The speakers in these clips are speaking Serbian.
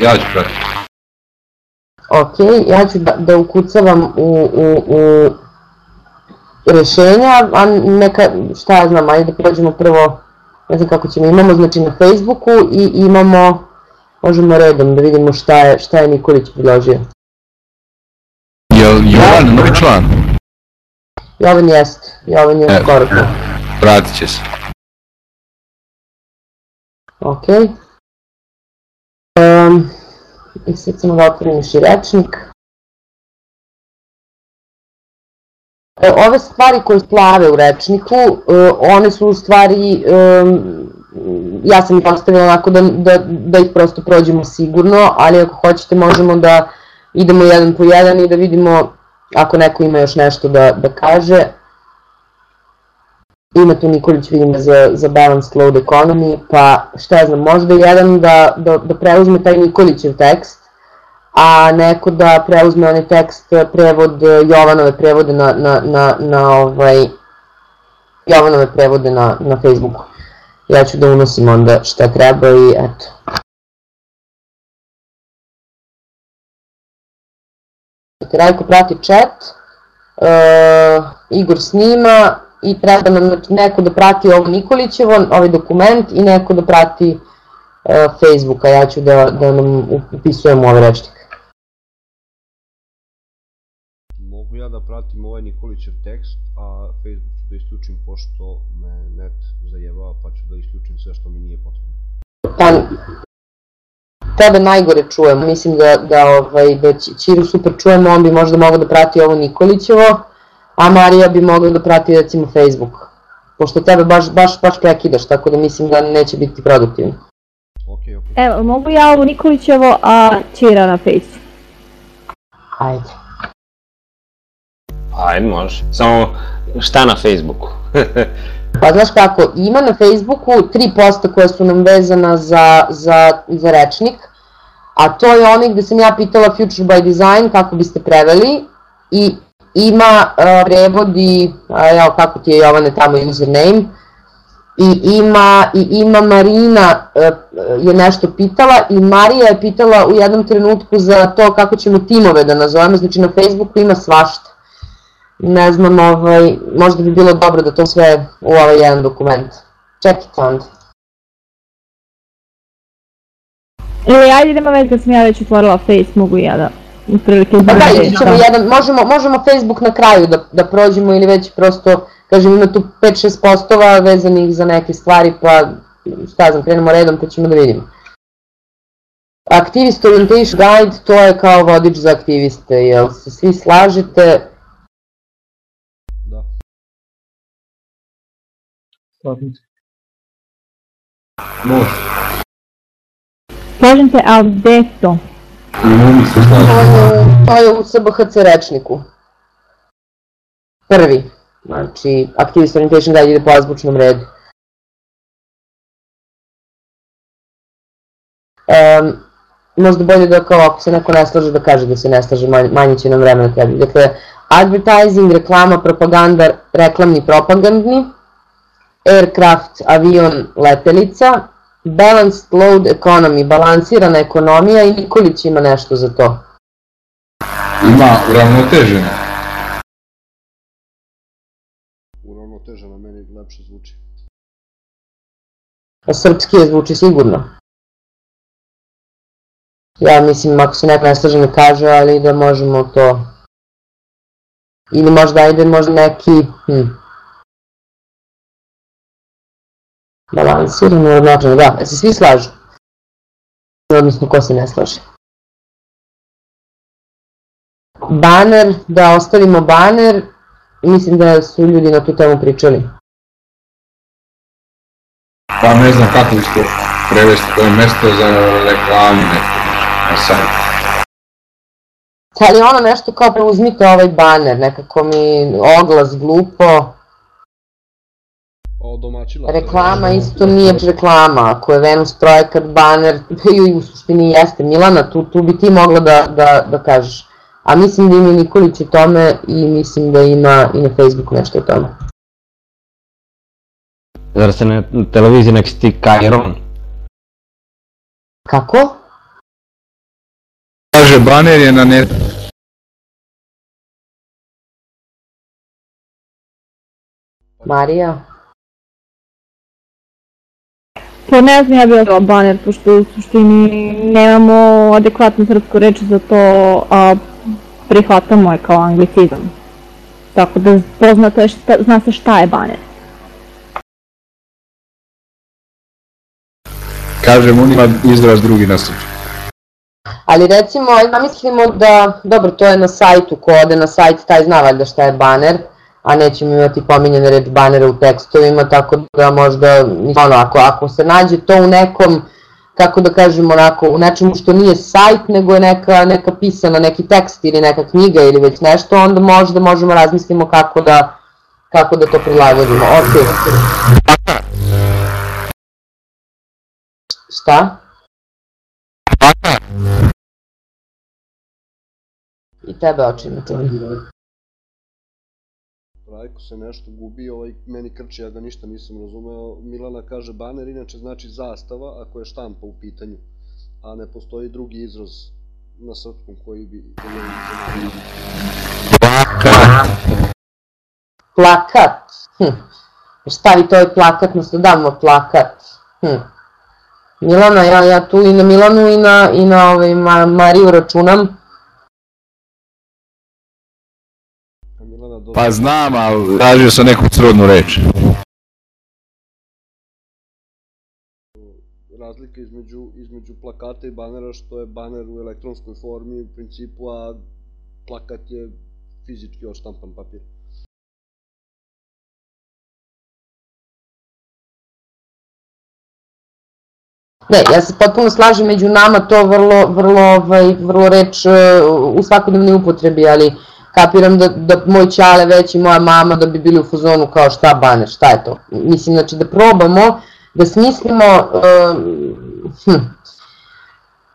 Ja ću pratiti. Ok, ja ću da, da ukucavam u, u, u rešenja, a neka, šta ja znam, ajde da prođemo prvo, ne znam kako ćemo, imamo znači na Facebooku i imamo, možemo redom da vidimo šta je, šta je Nikolić predložio. Jel Jovan novi član? Jovan jest, Jovan je E. tu. Pratit će se. Ok. Um, I sad samo da otvorim rečnik. E, Ove stvari koje plave u rečniku, e, one su u stvari, um, ja sam ih ostavila onako da, da, da ih prosto prođemo sigurno, ali ako hoćete možemo da idemo jedan po jedan i da vidimo ako neko ima još nešto da, da kaže. Ima tu Nikolić vidim za, za Balanced Load Economy, pa šta ja znam, možda jedan da, da, da preuzme taj Nikolićev tekst, a neko da preuzme onaj tekst, prevod Jovanove prevode na, na, na, na ovaj, Jovanove prevode na, na Facebooku. Ja ću da unosim onda šta treba i eto. Rajko prati chat, uh, Igor snima i treba nam znači, neko da prati ovo Nikolićevo, ovaj dokument i neko da prati uh, Facebooka. Ja ću da, da nam upisujem ovaj rečnik. Mogu ja da pratim ovaj Nikolićev tekst, a Facebook ću da isključim pošto me net zajebava, pa ću da isključim sve što mi nije potrebno. Pa, tebe najgore čujemo, mislim da, da, ovaj, da Ćiru super čujemo, on bi možda mogao da prati ovo Nikolićevo, a Marija bi mogla da prati recimo Facebook. Pošto tebe baš, baš, baš prekidaš, tako da mislim da neće biti produktivno. Ok, ok. Evo, mogu ja ovo Nikolićevo, a Čira na Face. Ajde. Ajde, može. Samo šta na Facebooku? Pa znaš kako, ima na Facebooku tri posta koja su nam vezana za, za, za rečnik, a to je onaj gde sam ja pitala Future by Design kako biste preveli i ima uh, prevodi, a, evo kako ti je Jovane tamo username, i ima, i ima Marina uh, je nešto pitala i Marija je pitala u jednom trenutku za to kako ćemo timove da nazovemo, znači na Facebooku ima svašta ne znam, ovaj, možda bi bilo dobro da to sve u ovaj jedan dokument. Čekajte onda. Ili ajde nema veze kad sam ja već otvorila Face, mogu i ja da otprilike Pa da, ćemo jedan, možemo, možemo Facebook na kraju da, da prođemo ili već prosto, kažem, ima tu 5-6 postova vezanih za neke stvari, pa šta znam, krenemo redom pa ćemo da vidimo. Activist Orientation Guide, to je kao vodič za aktiviste, jel se svi slažete? Da. Može. Slažem se, ali gde je to? To slažemo. je, u SBHC rečniku. Prvi. Znači, Activist Orientation Guide ide po azbučnom redu. Um, možda bolje da kao ako se neko ne slaže da kaže da se ne slaže, manje, manje će nam vremena trebati. Dakle, advertising, reklama, propaganda, reklamni, propagandni, aircraft, avion, letelica, balanced load economy, balansirana ekonomija i Nikolić ima nešto za to. Ima uravnoteženo. Uravnoteženo meni lepše zvuči. A srpski je zvuči sigurno. Ja mislim, ako se neko ne slaže ne kaže, ali da možemo to... Ili možda ajde možda neki... Hm. Balansirano, uravnoteženo, da, da se svi slažu. Odnosno, ko se ne slaže. Baner, da ostavimo baner, mislim da su ljudi na tu temu pričali. Pa ne znam kako ćete prevesti, to je mesto za reklamu neko. Na sajt. Ali ono nešto kao preuzmite ovaj baner, nekako mi oglas glupo, Pa odomaćila. se. reklama isto nije reklama, ako je Venus projekat baner, i u suštini jeste Milana, tu, tu bi ti mogla da, da, da kažeš. A mislim da ima i Nikolić u tome i mislim da ima i na Facebooku nešto o tome. Zar se na televiziji nek ti Kairon? Kako? Kaže, baner je na netu. Marija? Pa ne znam ja bi odala baner, pošto u suštini nemamo adekvatnu srpsku reč za to, a prihvatamo je kao anglicizam. Tako da poznato je šta, zna se šta je baner. Kažem, on ima izraz drugi na srcu. Ali recimo, ja mislimo da, dobro, to je na sajtu, ko ode na sajt, taj zna valjda šta je baner, a nećemo imati pominjene reč banere u tekstovima, tako da možda, ono, ako, ako se nađe to u nekom, kako da kažemo, onako, u nečemu što nije sajt, nego je neka, neka pisana, neki tekst ili neka knjiga ili već nešto, onda možda možemo razmislimo kako da, kako da to prilagodimo. Ok. Šta? I tebe očima čujem. Rajko se nešto gubi, ovaj meni krči, ja ga ništa nisam razumeo. Milana kaže baner, inače znači zastava ako je štampa u pitanju, a ne postoji drugi izraz na srpskom koji bi... Plakat. Hm. Stavite ovaj plakat, nas damo plakat. Hm. Milana, ja, ja tu i na Milanu i na, i na ovaj, Ma, Mariju računam. Pa znam, ali tražio sam neku srodnu reč. razlika između, između plakata i banera, što je baner u elektronskoj formi u principu, a plakat je fizički odštampan papir. Ne, ja se potpuno slažem među nama to vrlo, vrlo, ovaj, vrlo reč e, u svakodnevnoj upotrebi, ali kapiram da, da moj ćale već i moja mama da bi bili u fazonu kao šta baner, šta je to. Mislim, znači da probamo da smislimo um, hm,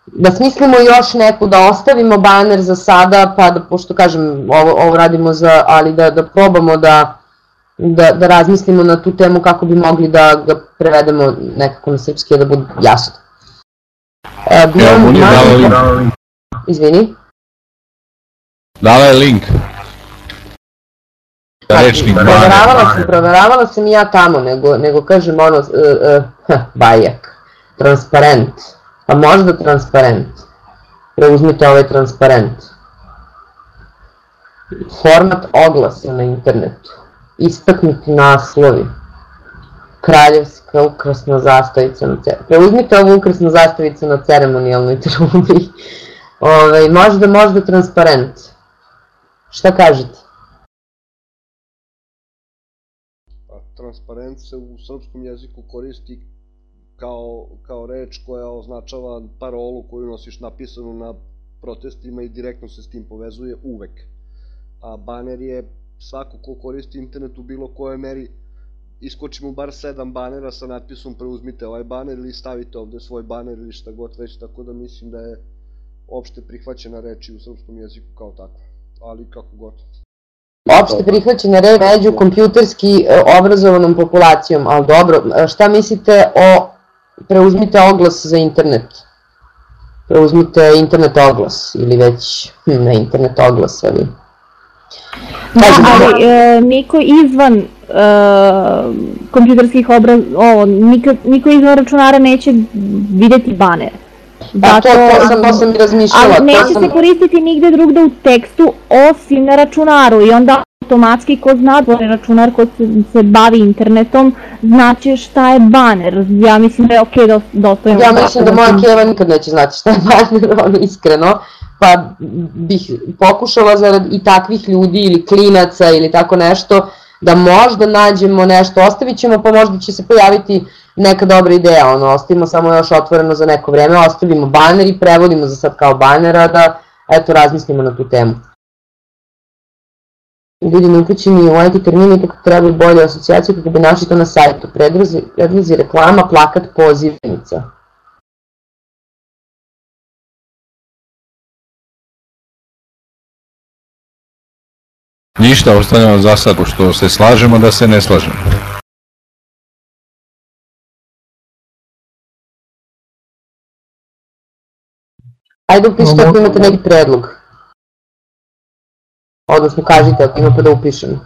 da smislimo još neku, da ostavimo baner za sada, pa da, pošto kažem, ovo, ovo radimo za, ali da, da probamo da, da, da razmislimo na tu temu kako bi mogli da ga prevedemo nekako na srpski da bude jasno. Bio Evo, on je dao. Izvini. Dala je link. Znači, Rečnik proveravala sam, proveravala sam i ja tamo, nego, nego kažem ono, uh, uh, bajak, transparent, pa možda transparent, preuzmite ovaj transparent. Format oglasa na internetu, istaknuti naslovi, kraljevska ukrasna zastavica na ceremonijalnoj, preuzmite ovu ukrasnu zastavicu na ceremonijalnoj trubi, Ove, možda, možda transparent. Šta kažete? A transparent se u srpskom jeziku koristi kao, kao reč koja označava parolu koju nosiš napisanu na protestima i direktno se s tim povezuje uvek. A baner je svako ko koristi internet u bilo kojoj meri iskoči mu bar sedam banera sa natpisom preuzmite ovaj baner ili stavite ovde svoj baner ili šta god već, tako da mislim da je opšte prihvaćena reč u srpskom jeziku kao takva, ali kako god. opšte prihvaćene reč među kompjuterski e, obrazovanom populacijom, ali dobro, e, šta mislite o preuzmite oglas za internet? Preuzmite internet oglas ili već hm, ne internet oglas, ali... Da, ali e, niko izvan e, kompjuterskih obraz... Ovo, niko, niko izvan računara neće videti baner. Pa to, to sam, to sam razmišljala. Ali neće sam... se koristiti nigde drugde u tekstu osim na računaru i onda automatski ko zna da je računar ko se, se bavi internetom znaće šta je baner. Ja mislim da je okej da, da ostavimo Ja mislim da moja znači, keva nikad neće znati šta je baner, ono, iskreno, pa bih pokušala zarad i takvih ljudi ili klinaca ili tako nešto, da možda nađemo nešto, ostavit ćemo pa možda će se pojaviti neka dobra ideja, ono, ostavimo samo još otvoreno za neko vreme, ostavimo baner i prevodimo za sad kao banera da, eto, razmislimo na tu temu. Ljudi neupućeni u IT termini kako treba bolje asocijacije kako bi našli to na sajtu. Predlozi, reklama, plakat, pozivnica. Ništa, ostavljamo za sad, pošto se slažemo da se ne slažemo. Ajde upišite ako imate neki predlog. Odnosno kažite ako imate da upišem.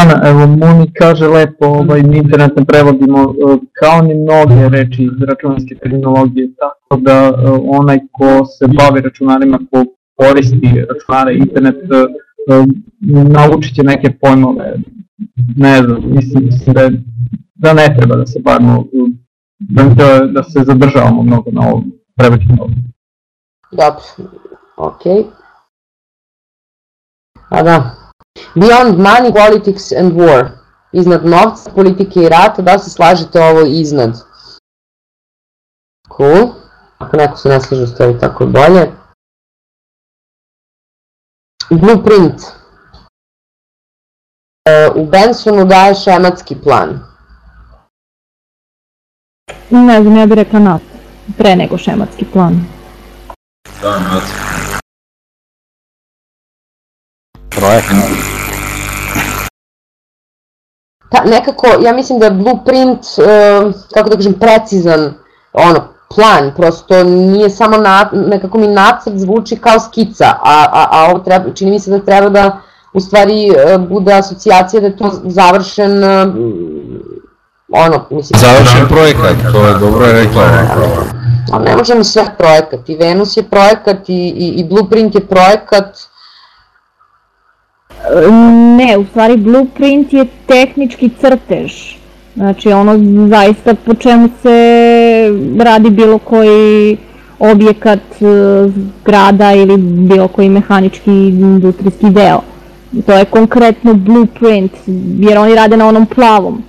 Ana, evo Muni kaže lepo, ovaj, mi internet ne prevodimo e, kao ni mnoge reči iz računarske terminologije, tako da e, onaj ko se bavi računarima, ko koristi računare, internet, e, naučit će neke pojmove, ne znam, mislim, mislim da, da ne treba da se bavimo, da, da, da se zadržavamo mnogo na ovom prevođenju. Dobro, okej. A da, Beyond money, politics and war. Iznad novca, politike i rata, da se slažete ovo iznad? Cool. Ako neko se ne slaže, stoji tako bolje. Blueprint. E, u Bensonu daje šematski plan. Ne znam, ja bih rekla nas, pre nego šematski plan. Da, nacrt. Projekat. Ta, nekako, ja mislim da je blueprint, uh, kako da kažem, precizan ono, plan, prosto nije samo na, nekako mi nacrt zvuči kao skica, a, a, a ovo treba, čini mi se da treba da u stvari uh, bude asocijacija da je to završen uh, ono, mislim... Završen projekat, to je dobro je rekla. Ali ne možemo sve projekat, i Venus je projekat, i, i, i Blueprint je projekat, Ne, u stvari blueprint je tehnički crtež. Znači ono zaista po čemu se radi bilo koji objekat e, zgrada ili bilo koji mehanički industrijski deo. To je konkretno blueprint, jer oni rade na onom plavom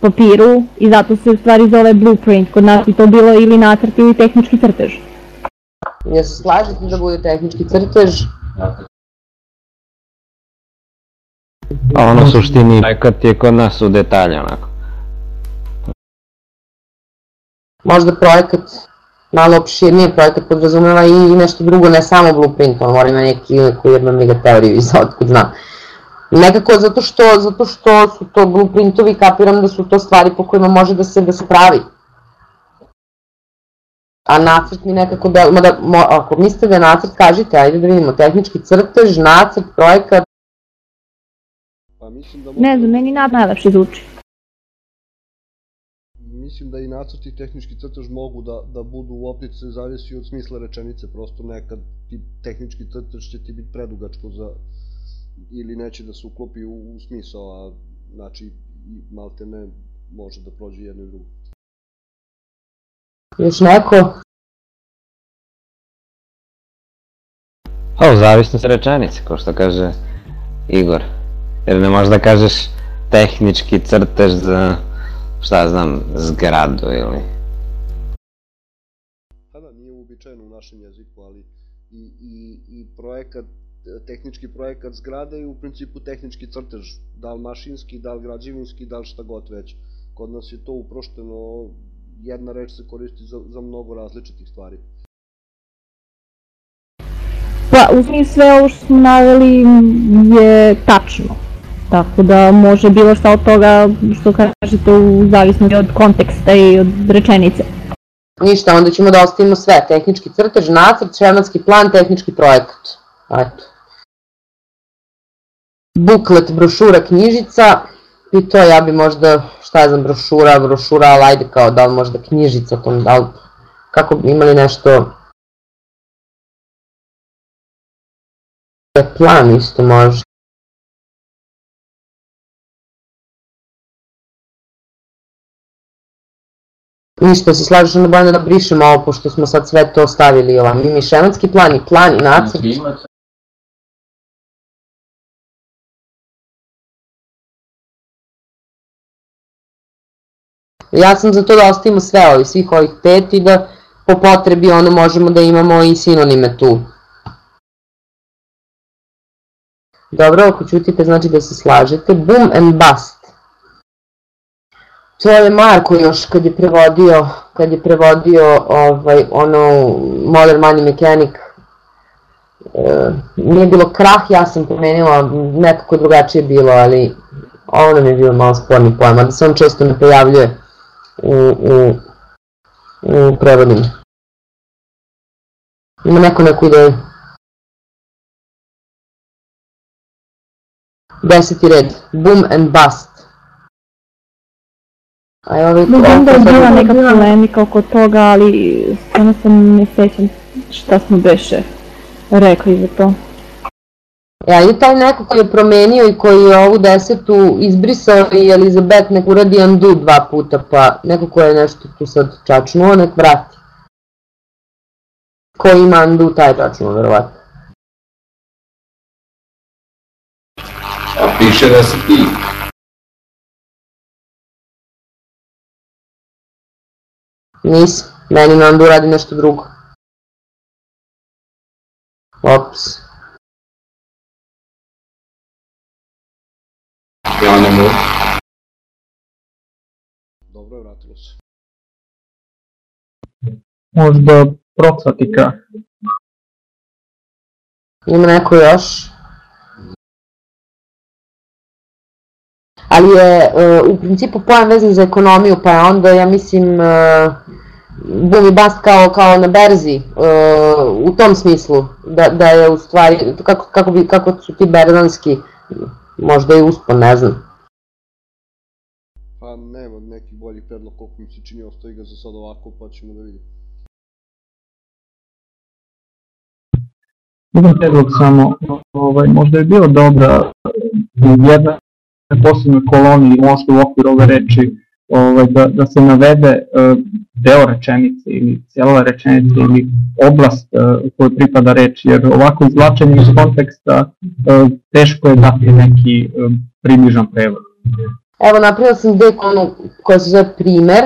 papiru i zato se u stvari zove blueprint. Kod nas bi to bilo ili nacrt ili tehnički crtež. Ja se slažete da bude tehnički crtež? A ono suštini projekat je kod nas u detalje onako. Možda projekat malo opširnije, projekat podrazumeva i, i nešto drugo, ne samo blueprint, on mora ima neki koji jedna mega teoriju iz otkud zna. Nekako zato što, zato što su to blueprintovi, kapiram da su to stvari po kojima može da se, da se pravi. A nacrt mi nekako del, mada, mo, ako mislite da je nacrt, kažite, ajde da vidimo, tehnički crtež, nacrt, projekat, Pa mislim da... Ne znam, meni nad najlepše zvuči. Mislim da i nacrt i tehnički crtež mogu da, da budu u optice, zavisi od smisla rečenice, prosto nekad ti tehnički crtež će ti biti predugačko za ili neće da se uklopi u, u smisao, a znači malte ne može da prođe jedno i drugo. još neko? Pa u zavisnosti rečenice, kao što kaže Igor. Jer ne možeš da kažeš tehnički crtež za, šta znam, zgradu ili... tehnički projekat zgrade i u principu tehnički crtež, da li mašinski, da li građevinski, da li šta god već. Kod nas je to uprošteno, jedna reč se koristi za, za mnogo različitih stvari. Pa, u smislu sve ovo što smo naveli je tačno. Tako da može bilo šta od toga što kažete u zavisnosti od konteksta i od rečenice. Ništa, onda ćemo da ostavimo sve, tehnički crtež, nacrt, šematski plan, tehnički projekat. Eto. Buklet, brošura, knjižica, i to ja bi možda, šta je znam, brošura, brošura, ali ajde kao da li možda knjižica, to, da li, kako bi imali nešto plan isto može. Ništa, se slažeš onda bolje da brišemo ovo, pošto smo sad sve to stavili ovam. Mi šematski plan i plan i nacrt. Ja sam za to da ostavimo sve ovi, svih ovih pet i da po potrebi ono možemo da imamo i sinonime tu. Dobro, ako čutite znači da se slažete. Boom and bust. To je Marko još kad je prevodio, kad je prevodio ovaj, ono Modern Money Mechanic, e, nije bilo krah, ja sam promenila, nekako drugačije bilo, ali ovo nam je bio malo sporni pojma, da se on često ne pojavljuje u, u u prevodim. Ima neko neku ideju? Deseti red, boom and bust. A je ovaj, Znam da je bila neka polemika oko toga, ali stvarno se ne sjećam šta smo beše rekli za to. E, a je taj neko koji je promenio i koji je ovu desetu izbrisao i Elizabeth nek uradi undo dva puta, pa neko ko je nešto tu sad čačnuo, nek vrati. Ko ima undo, taj čačnuo, verovatno. A piše da si ti. Nisam, meni na undo radi nešto drugo. Ops. Ja ne mogu. Dobro je, vratilo se. Možda procvatika. Ima neko još? Ali je e, u principu pojam vezan za ekonomiju, pa je onda, ja mislim, e, boom i bust kao, kao na berzi, e, u tom smislu, da, da je u stvari, kako, kako, bi, kako su ti berzanski, možda i uspon, ne znam. Pa nema neki bolji predlog koliko mi se čini, ostavi ga za sad ovako pa ćemo da vidimo. Jedan predlog samo, ovaj, možda je bilo dobra jedna posebnoj koloniji, možda u okviru ove reči, ovaj, da, da se navede eh, deo rečenice ili cijela rečenica ili oblast eh, u kojoj pripada reč, jer ovako izvlačenje iz konteksta eh, teško je dati neki eh, približan prevod. Evo, napravila sam dekonu koja se zove primer,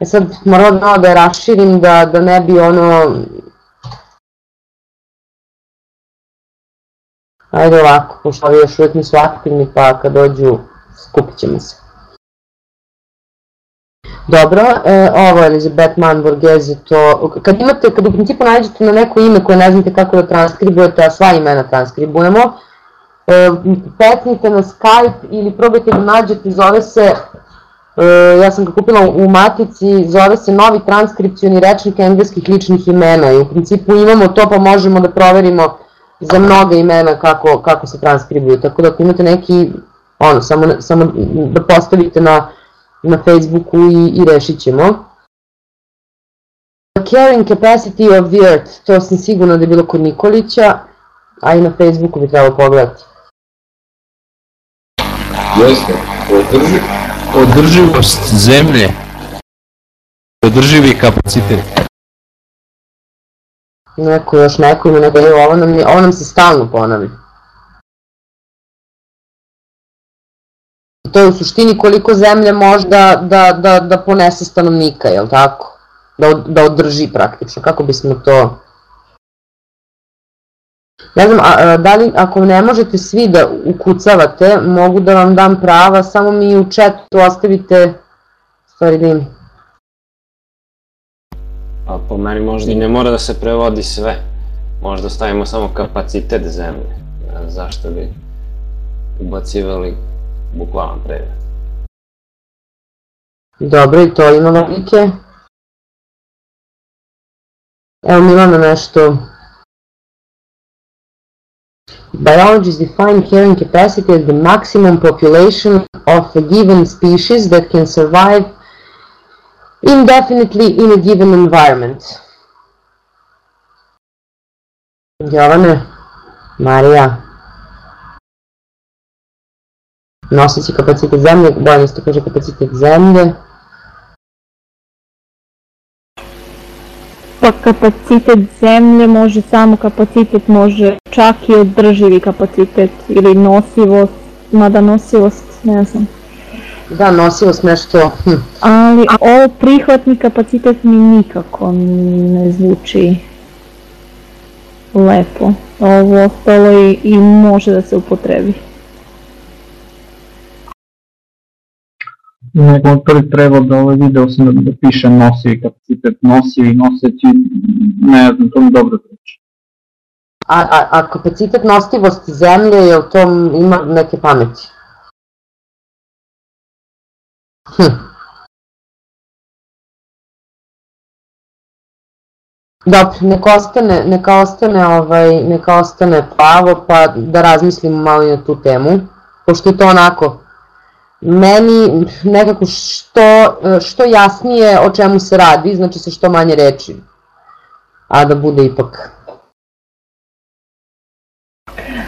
e sad moram malo da je raširim, da, da ne bi ono... Ajde ovako, pošto ovi još uvijek nisu aktivni, pa kad dođu, skupit ćemo se. Dobro, e, ovo je Elizabeth Mann Borghese, to, kad imate, kad u principu nađete na neko ime koje ne znate kako da transkribujete, a sva imena transkribujemo, e, pecnite na Skype ili probajte da nađete, zove se, e, ja sam ga kupila u Matici, zove se novi transkripcioni rečnik engleskih ličnih imena i u principu imamo to pa možemo da proverimo za mnoga imena kako, kako se transkribuju, tako da ako imate neki, ono, samo, samo da postavite na, na Facebooku i, i rešit ćemo. Carrying capacity of the earth, to sam sigurna da je bilo kod Nikolića, a i na Facebooku bi trebalo pogledati. Jeste. Održi. Održivost zemlje. Održivi kapacitet. Neko još neko ima neko, ovo nam, je, ovo nam se stalno ponavlja. To je u suštini koliko zemlja možda da, da, da ponese stanovnika, jel tako? Da, da održi praktično, kako bismo to... Ne znam, a, a, da li, ako ne možete svi da ukucavate, mogu da vam dam prava, samo mi u chatu ostavite, stvari da im, Pa po meni možda i ne mora da se prevodi sve. Možda stavimo samo kapacitet zemlje. Zašto bi ubacivali bukvalan prevod? Dobro, i to ima logike. Evo Milana nešto. Biologists define carrying capacity as the maximum population of a given species that can survive indefinitely in a given environment. Jovane, Marija, noseći kapacitet zemlje, bolje kaže kapacitet zemlje, Pa kapacitet zemlje može samo kapacitet, može čak i održivi kapacitet ili nosivost, mada nosivost, ne znam. Da, nosivost nešto, hm, Ali ovo prihvatni kapacitet mi nikako ne zvuči lepo. Ovo ostalo i, i može da se upotrebi. Nego od prvi prevod ovaj video sam da, da piše nosivi kapacitet, nosivi, noseći, ne znam, to mi dobro zvuči. a, a, a kapacitet nosivosti zemlje, je to ima neke pameti? Hm. Dobro, neka ostane, neka ostane, ovaj, neka ostane plavo, pa da razmislimo malo i na tu temu, pošto je to onako, meni nekako što, što jasnije o čemu se radi, znači sa što manje reči, a da bude ipak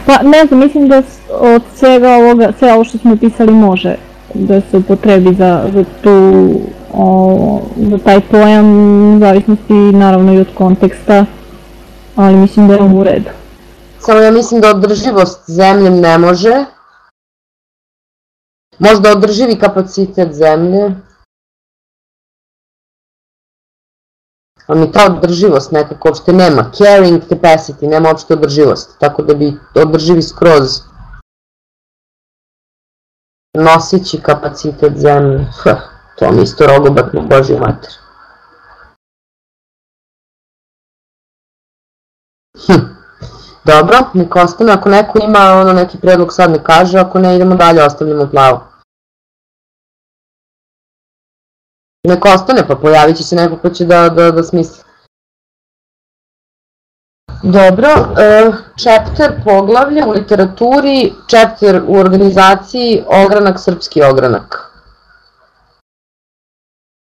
Pa ne znam, mislim da od svega ovoga, sve ovo što smo pisali može da se upotrebi za, za tu o, za taj pojam, u zavisnosti naravno i od konteksta, ali mislim da je ovo u redu. Samo ja mislim da održivost zemlje ne može, možda održivi kapacitet zemlje, ali mi ta održivost nekako uopšte nema, carrying capacity, nema uopšte održivost, tako da bi održivi skroz nosići kapacitet zemlje, to mi isto rogobatno božje mater. Hm. Dobro, neka ostane, ako neko ima ono neki predlog sad ne kaže, ako ne idemo dalje, ostavljamo plavo. Neko ostane, pa pojavit će se neko ko će da, da, da smisli. Dobro, uh, chapter poglavlje u literaturi, chapter u organizaciji, ogranak, srpski ogranak.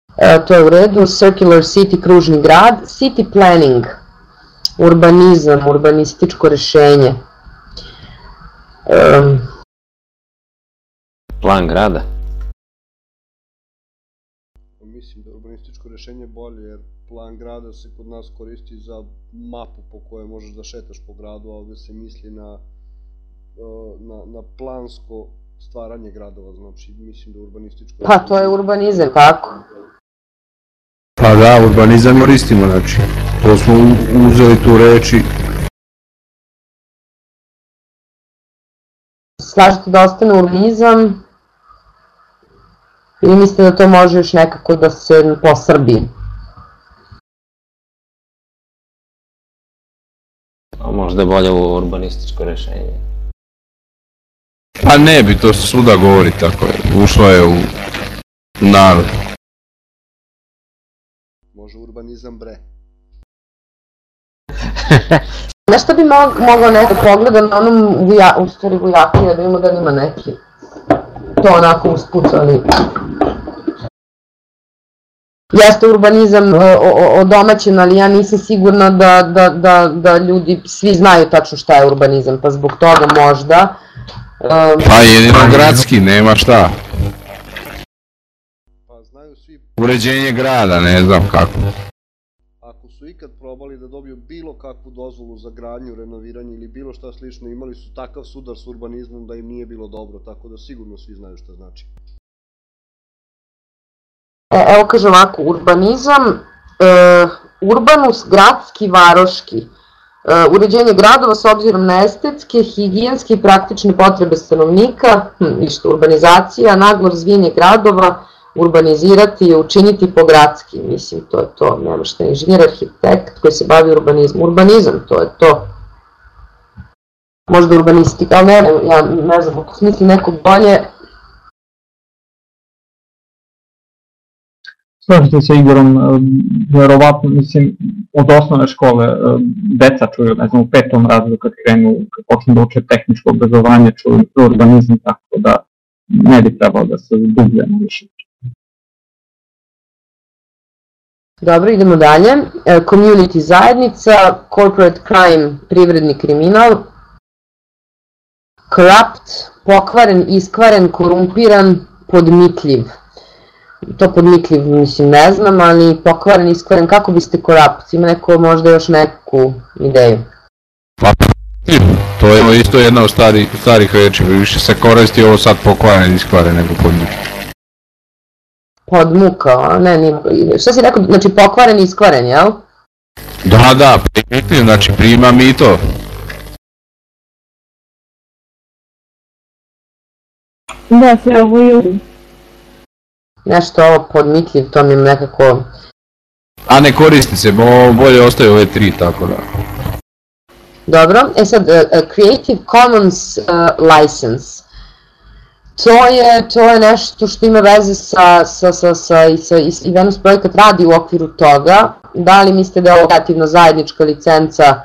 Uh, to je u redu, circular city, kružni grad, city planning, urbanizam, urbanističko rešenje. Um, Plan grada? Grada se kod nas koristi za mapu po kojoj možeš da šetaš po gradu, a ovde se misli na, na, na plansko stvaranje gradova, znači mislim da urbanističko... Pa to je urbanizam, kako? Pa da, urbanizam koristimo, znači, to smo uzeli tu reči. Slažete da ostane urbanizam ili mislite da to može još nekako da se posrbi? Možda je bolje ovo urbanističko rešenje. Pa ne bi, to se svuda govori tako, je. ušlo je u narod. Može urbanizam bre. Znaš šta bi mo mogao neko pogleda na onom vuja, u stvari vujakija, da vidimo da nima neki to onako uspucali. Jeste urbanizam odomaćen, ali ja nisam sigurna da, da, da, da ljudi svi znaju tačno šta je urbanizam, pa zbog toga možda. Um, pa jedino gradski, nema šta. Pa znaju svi... Uređenje grada, ne znam kako. Ako su ikad probali da dobiju bilo kakvu dozvolu za gradnju, renoviranje ili bilo šta slično, imali su takav sudar s urbanizmom da im nije bilo dobro, tako da sigurno svi znaju šta znači. E, evo kaže ovako, urbanizam, e, urbanus, gradski, varoški, e, uređenje gradova s obzirom na estetske, higijenske i praktične potrebe stanovnika, hm, ništa, urbanizacija, naglo razvijenje gradova, urbanizirati i učiniti po gradski, mislim, to je to, nema šta, inženjer, arhitekt koji se bavi urbanizmom, urbanizam, to je to. Možda urbanistika, ali ne, ja ne znam, ako smisli neko bolje, Slažete se Igorom, verovatno, mislim, od osnovne škole deca čuju, ne znam, u petom razredu kad krenu, kad počnu da uče tehničko obrazovanje, čuju urbanizam, tako da ne bi trebalo da se dubljeno više. Dobro, idemo dalje. Community zajednica, corporate crime, privredni kriminal, corrupt, pokvaren, iskvaren, korumpiran, podmitljiv to podmitljiv, mislim, ne znam, ali pokvaren, iskvaren, kako biste korapac? Ima neko možda još neku ideju? Pa, to je isto jedna od stari, starih reči, više se koristi ovo sad pokvaren, iskvaren nego podmitljiv. Podmukao, ne, nije, šta si rekao, znači pokvaren, iskvaren, jel? Da, da, primitljiv, znači primam i to. Da, sve ovo je nešto ovo podmitljiv, to mi nekako... A ne koristi se, bo bolje ostaju ove tri, tako da. Dobro, e sad, uh, Creative Commons uh, license. To je, to je nešto što ima veze sa, sa, sa, sa, i, sa, i Venus projekat radi u okviru toga. da li mislite da je ovo kreativna zajednička licenca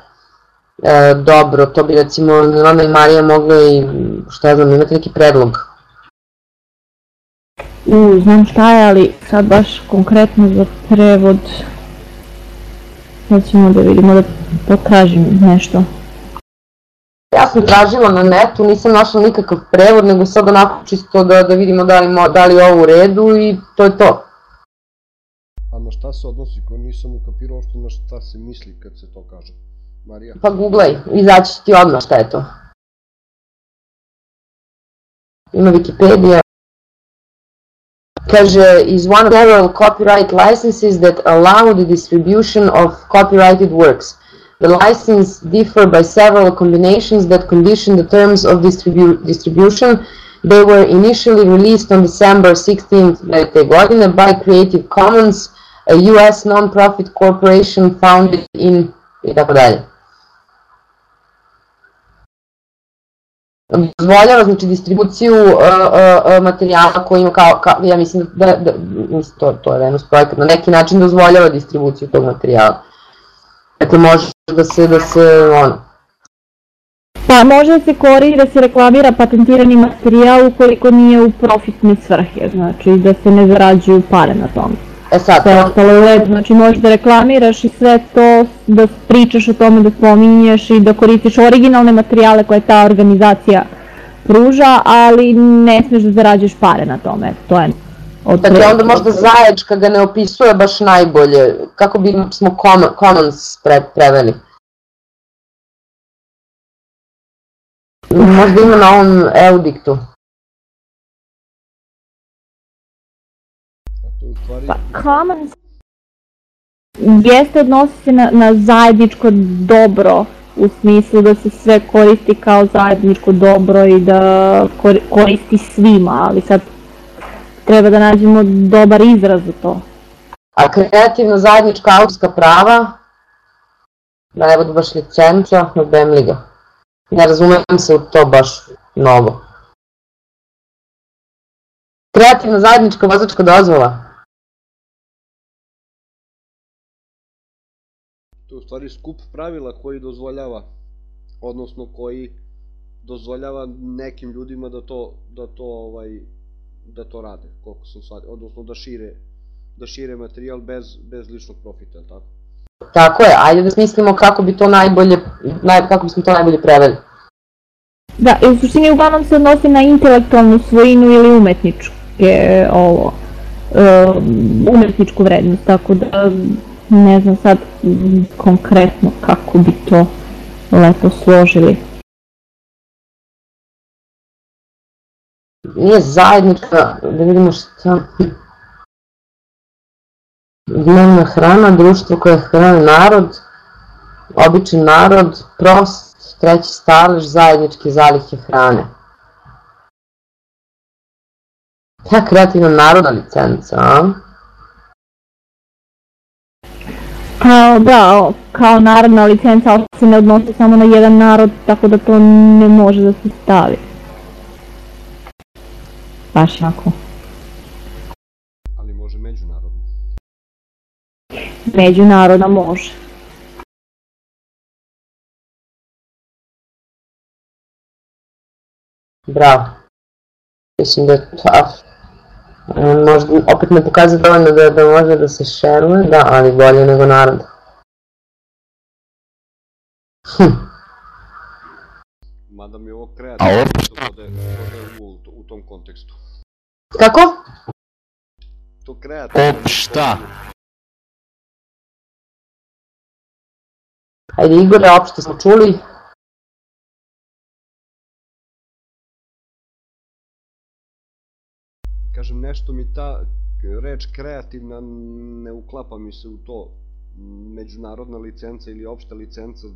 e, dobro, to bi recimo Milana i Marija mogle i, šta ja znam, imate neki predlog? U, znam šta je, ali sad baš konkretno za prevod. Ćemo da vidimo da potražim nešto. Ja sam tražila na netu, nisam našla nikakav prevod, nego sad onako čisto da, da vidimo da li, da li je ovo u redu i to je to. A na šta se odnosi, ko nisam ukapirao uopšte na šta se misli kad se to kaže. Marija? Pa googlaj, izaći ti odmah šta je to. Ima Wikipedia. Kaže, is one of several copyright licenses that allow the distribution of copyrighted works. The license differ by several combinations that condition the terms of distribu distribution. They were initially released on December 16th te godine by Creative Commons, a US non-profit corporation founded in i dozvoljava znači distribuciju uh, uh, materijala koji ima kao, kao ja mislim da, da to, to je Venus projekat, na neki način dozvoljava distribuciju tog materijala. Dakle, može da se, da se, ono, Pa može da se koristi da se reklamira patentirani materijal ukoliko nije u profitne svrhe, znači da se ne zarađuju pare na tome. E sad, Sve ostalo je redu, znači možeš da reklamiraš i sve to, da pričaš o tome, da spominješ i da koristiš originalne materijale koje ta organizacija pruža, ali ne smeš da zarađuješ pare na tome, to je od dakle, onda možda Zaječka ga ne opisuje baš najbolje, kako bi smo com- Commons pre, preveli. Možda ima na ovom Eudiktu. Pa, commons jeste odnosi se na, na zajedničko dobro, u smislu da se sve koristi kao zajedničko dobro i da kor- koristi svima, ali sad treba da nađemo dobar izraz za to. A kreativna zajednička autorska prava, da bude baš licenca, odbem li ga. Ne razumem se u to baš mnogo. Kreativna zajednička vozačka dozvola. To je u stvari skup pravila koji dozvoljava, odnosno koji dozvoljava nekim ljudima da to, da to, ovaj, da to rade, koliko sam sad, odnosno da šire, da šire materijal bez, bez ličnog profita, tako? Tako je, ajde da smislimo kako bi to najbolje, naj, kako bismo to najbolje preveli. Da, i u suštini uglavnom se odnosi na intelektualnu svojinu ili umetničke, ovo, e, umetničku vrednost, tako da ne znam sad konkretno kako bi to lepo složili. Nije zajednička, da vidimo šta... Dnevna hrana, društvo koje hrani narod, običan narod, prost, treći stalež, zajedničke zalihe hrane. Ta kreativna narodna licenca, a? Kao, da, o, kao narodna licenca, ali se ne odnosi samo na jedan narod, tako da to ne može da se stavi. Baš onako. Ali može međunarodno. Međunarodna može. Bravo. Mislim da je tough. Možda opet ne pokazuje dovoljno da, da može da se šeruje, da, ali bolje nego narod. Hm. Mada mi ovo kreativno, A ovo što ode, ode u, u tom kontekstu. Kako? To kreativno... Op, šta? Ajde Igore, opšte smo čuli. Kažem, nešto mi ta reč kreativna ne uklapa mi se u to međunarodna licenca ili opšta licenca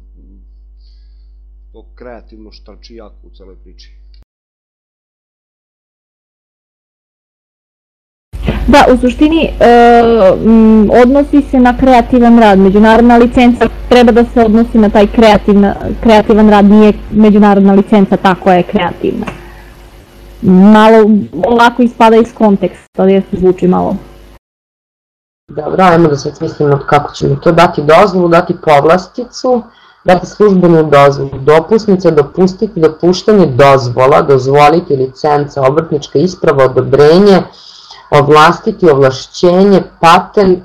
to kreativno štrači jako u celoj priči. Da, u suštini e, odnosi se na kreativan rad. Međunarodna licenca treba da se odnosi na taj kreativna, kreativan rad, nije međunarodna licenca ta koja je kreativna. Malo ovako ispada iz konteksta, se zvuči malo. Dobro, ajmo da sad smislimo kako ćemo to dati dozvolu, dati povlasticu, dati službenu dozvolu, dopusnica, dopustiti, dopuštanje dozvola, dozvoliti licenca, obrtnička isprava, odobrenje, ovlastiti, ovlašćenje, patent,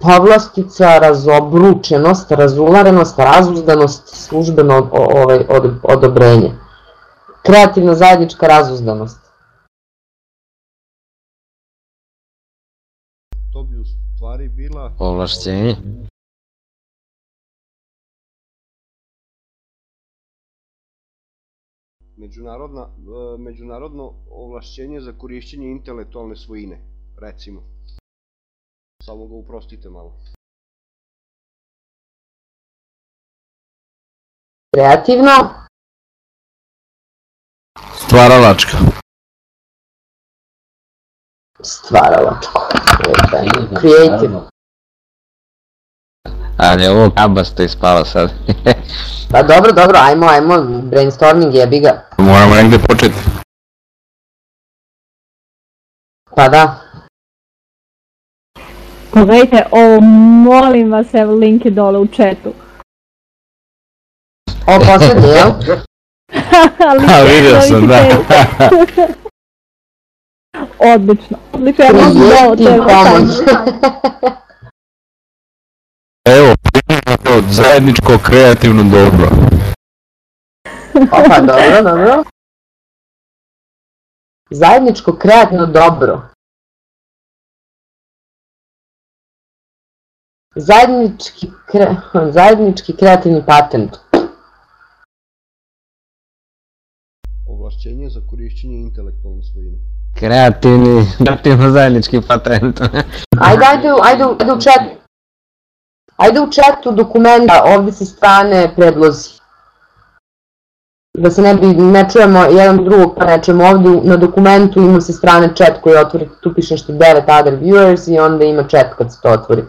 povlastica, razobručenost, razularenost, razuzdanost, službeno ovaj, od, odobrenje. Kreativna zajednička razuzdanost. To bi u stvari bila Ovlašćenje. međunarodna, e, međunarodno ovlašćenje za korišćenje intelektualne svojine, recimo. Samo ga uprostite malo. Kreativno, Stvaralačka. stvaralačko, creative. Ali je ovo kabasto ispalo sad. Pa dobro, dobro, ajmo, ajmo, brainstorming jebi ga. Moramo negde početi. Pa da, Pogledajte ovo, molim vas, evo link je dole u chatu. ovo poslednje, jel? A, je vidio sam, da. Odlično, odlično, ja mogu da ovo. Evo, primjer od zajedničko kreativno dobro. Opa, dobro, dobro. Zajedničko kreativno dobro. Zajednički, kre, zajednički kreativni patent. Ovlašćenje za korišćenje intelektualne svojine. Kreativni, kreativno zajednički patent. Ajde, ajde, ajde, ajde u chat. Ajde u chatu dokumenta, ovde sa strane predlozi. Da se ne bi, ne čujemo jedan drugog pa ne čujemo ovde na dokumentu ima sa strane chat koji otvori, tu piše nešto 9 other viewers i onda ima chat kad se to otvori.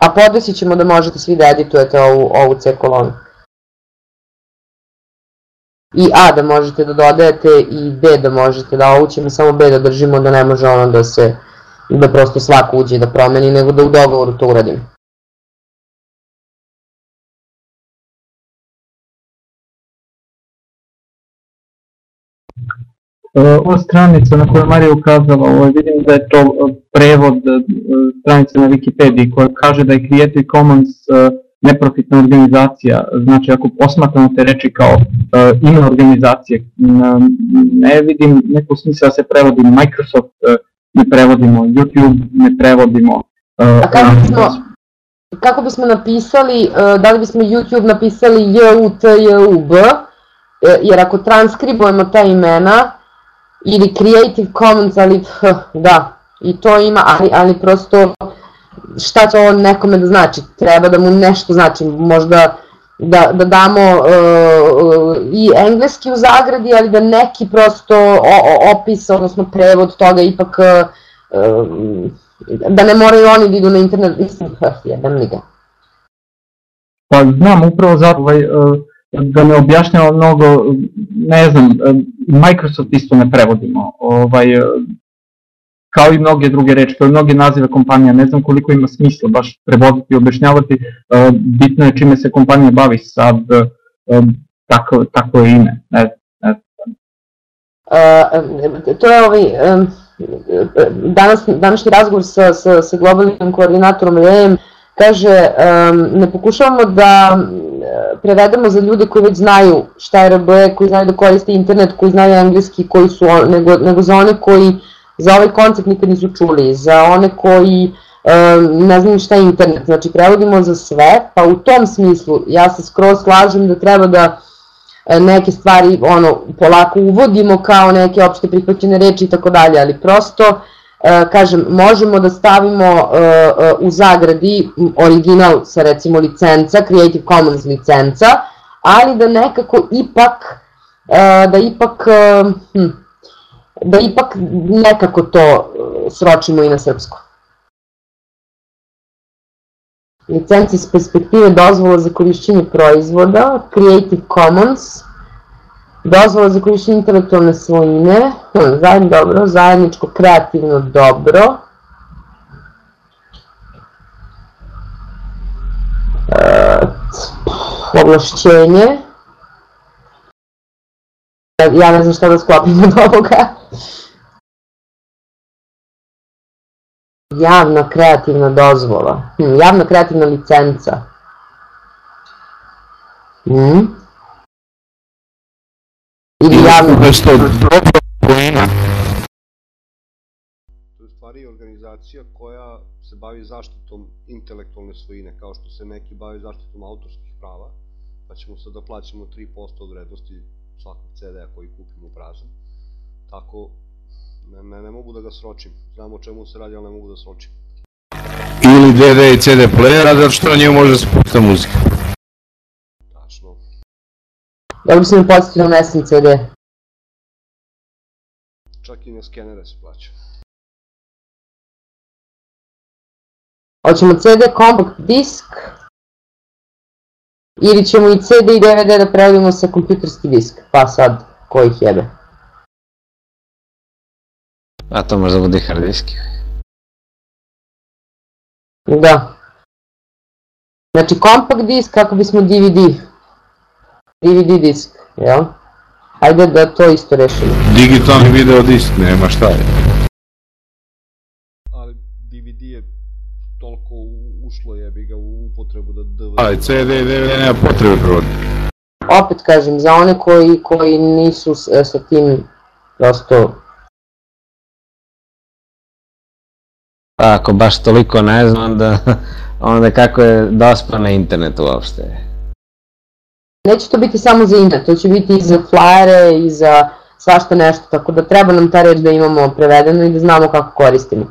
A podesit ćemo da možete svi da editujete ovu, ovu C kolonu. I A da možete da dodajete i B da možete da ovu samo B da držimo da ne može ono da se da prosto svako uđe da promeni, nego da u dogovoru to uradim. E, Ova stranica na koju je Marija ukazala, ovaj, vidim da je to e, prevod e, stranice na Wikipediji koja kaže da je Creative Commons e, neprofitna organizacija, znači ako posmatramo te reči kao e, ime organizacije, ne vidim neku smisla da se prevodi Microsoft, e, ne prevodimo YouTube, ne prevodimo e, A kako bismo, kako bismo napisali, e, da li bismo YouTube napisali JUTJUB, jer ako transkribujemo ta imena, ili Creative Commons, ali da, i to ima, ali, ali prosto šta će ovo nekome da znači, treba da mu nešto znači, možda da, da damo uh, i engleski u zagradi, ali da neki prosto o, opis, odnosno prevod toga ipak uh, da ne moraju oni da idu na internet, mislim, jebem li ga. Pa znam, upravo zato ovaj, e, da ne objašnjava mnogo, ne znam, e, Microsoft isto ne prevodimo, ovaj, kao i mnoge druge reči, kao i mnoge nazive kompanija, ne znam koliko ima smisla baš prevoditi i objašnjavati, e, bitno je čime se kompanija bavi sad, e, tako, tako je ime, ne, ne, Uh, to je ovaj, danas, današnji razgovor sa, sa, sa globalnim koordinatorom Lejem, kaže, ne pokušavamo da prevedemo za ljude koji već znaju šta je RBE, koji znaju da koriste internet, koji znaju engleski, koji su, nego, nego za one koji za ovaj koncept nikad nisu čuli, za one koji um, ne znaju šta je internet, znači prevodimo za sve, pa u tom smislu ja se skroz slažem da treba da neke stvari ono polako uvodimo kao neke opšte prihvaćene reči i tako dalje, ali prosto kažem, možemo da stavimo u zagradi original sa recimo licenca, Creative Commons licenca, ali da nekako ipak da ipak hm, da ipak nekako to sročimo i na srpsko. Licenci iz perspektive dozvola za korišćenje proizvoda, Creative Commons, Dozvola za korišćenje intelektualne svojine, hm, zajedno dobro, zajedničko kreativno dobro. E, ovlašćenje. Ja ne znam šta da sklopim od ovoga. Javna kreativna dozvola. Hm, javna kreativna licenca. Hm? Ili javna... Umesto dobro svojina. To je u stvari organizacija koja se bavi zaštitom intelektualne svojine, kao što se neki bavi zaštitom autorskih prava, pa ćemo sad da plaćamo 3% od vrednosti svakog CD-a koji kupimo prazan. Tako, ne, ne, ne mogu da ga sročim. Znam o čemu se radi, ali ne mogu da sročim. Ili DVD i CD playera, zato što na njemu može da se pušta muzika. Tačno. Dobro si mi podsjetio na Nessim CD. Čak i na skenere se plaća. Hoćemo CD compact disk ili ćemo i CD i DVD da prevodimo sa kompjuterski disk, pa sad, ko ih jebe. A to možda bude hard diski. Da. Znači compact disk kako bismo DVD. DVD disk, jel? Hajde da to isto rešimo. Digitalni video disk, nema šta je. Ga u upotrebu da DVD... Ali CD i DVD nema potrebe prevoditi. Opet kažem, za one koji, koji nisu s, sa tim prosto Pa ako baš toliko ne znam, onda, onda kako je dospa na internetu uopšte. Neće to biti samo za internet, to će biti i za flyere i za svašta nešto, tako da treba nam ta reč da imamo prevedeno i da znamo kako koristimo.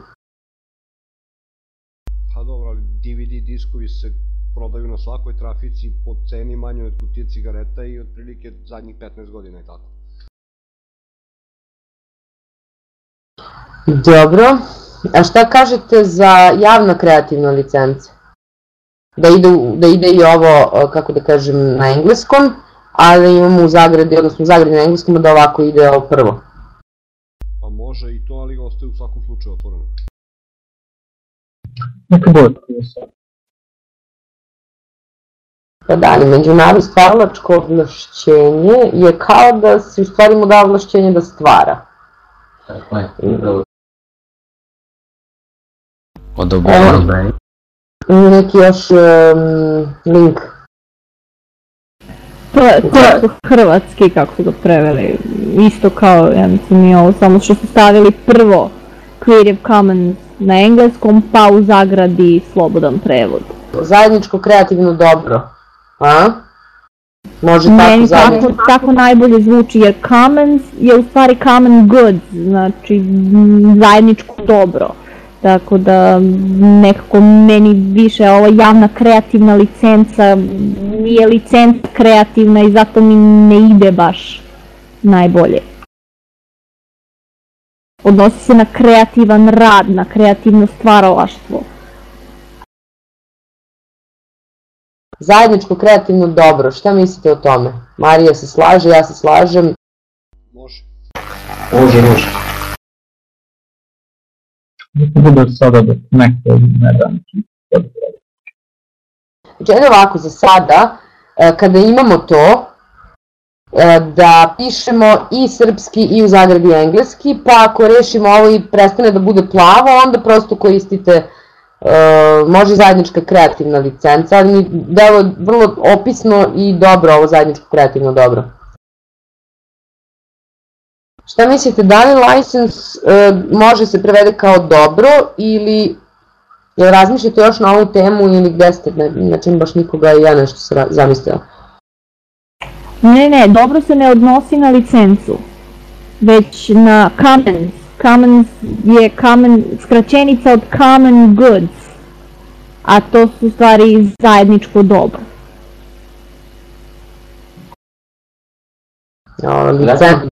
Pa dobro, ali DVD diskovi se prodaju na svakoj trafici po ceni manje od kutije cigareta i otprilike zadnjih 15 godina i tako. Dobro, a šta kažete za javna kreativna licenca? Da ide, da ide i ovo, kako da kažem, na engleskom, a da imamo u zagradi, odnosno u zagradi na engleskom, da ovako ide ovo prvo. Pa može i to, ali ostaje u svakom slučaju otvoreno. Neka bude dalje, međunarodno stvaralačko ovlašćenje je kao da se u stvari mu da ovlašćenje da stvara. Odobrenje. I neki još um, link. To, je- to su hrvatski, kako su ga preveli, isto kao, ja mislim i ovo, samo što su stavili prvo Creative Commons na engleskom, pa u zagradi slobodan prevod. Zajedničko kreativno dobro. A? Može tako Meni tako, tako najbolje zvuči jer commons je u stvari common goods, znači zajedničko dobro. Tako da nekako meni više ova javna kreativna licenca nije licenca kreativna i zato mi ne ide baš najbolje. Odnosi se na kreativan rad, na kreativno stvaralaštvo. Zajedničko kreativno dobro, šta mislite o tome? Marija se slaže, ja se slažem. Može. Može, može. Neka bude sada da neko ne da neki. Znači, ovako, za sada, e, kada imamo to, e, da pišemo i srpski i u zagradi engleski, pa ako rešimo ovo i prestane da bude plavo, onda prosto koristite, e, može zajednička kreativna licenca, ali mi delo vrlo opisno i dobro ovo zajedničko kreativno dobro. Šta mislite, da li license može se prevede kao dobro ili Jel razmišljate još na ovu temu ili gde ste, ne, čim baš nikoga i ja nešto se zamislila. Ne, ne, dobro se ne odnosi na licencu, već na commons. Commons je common, skraćenica od common goods, a to su stvari zajedničko dobro. Licen...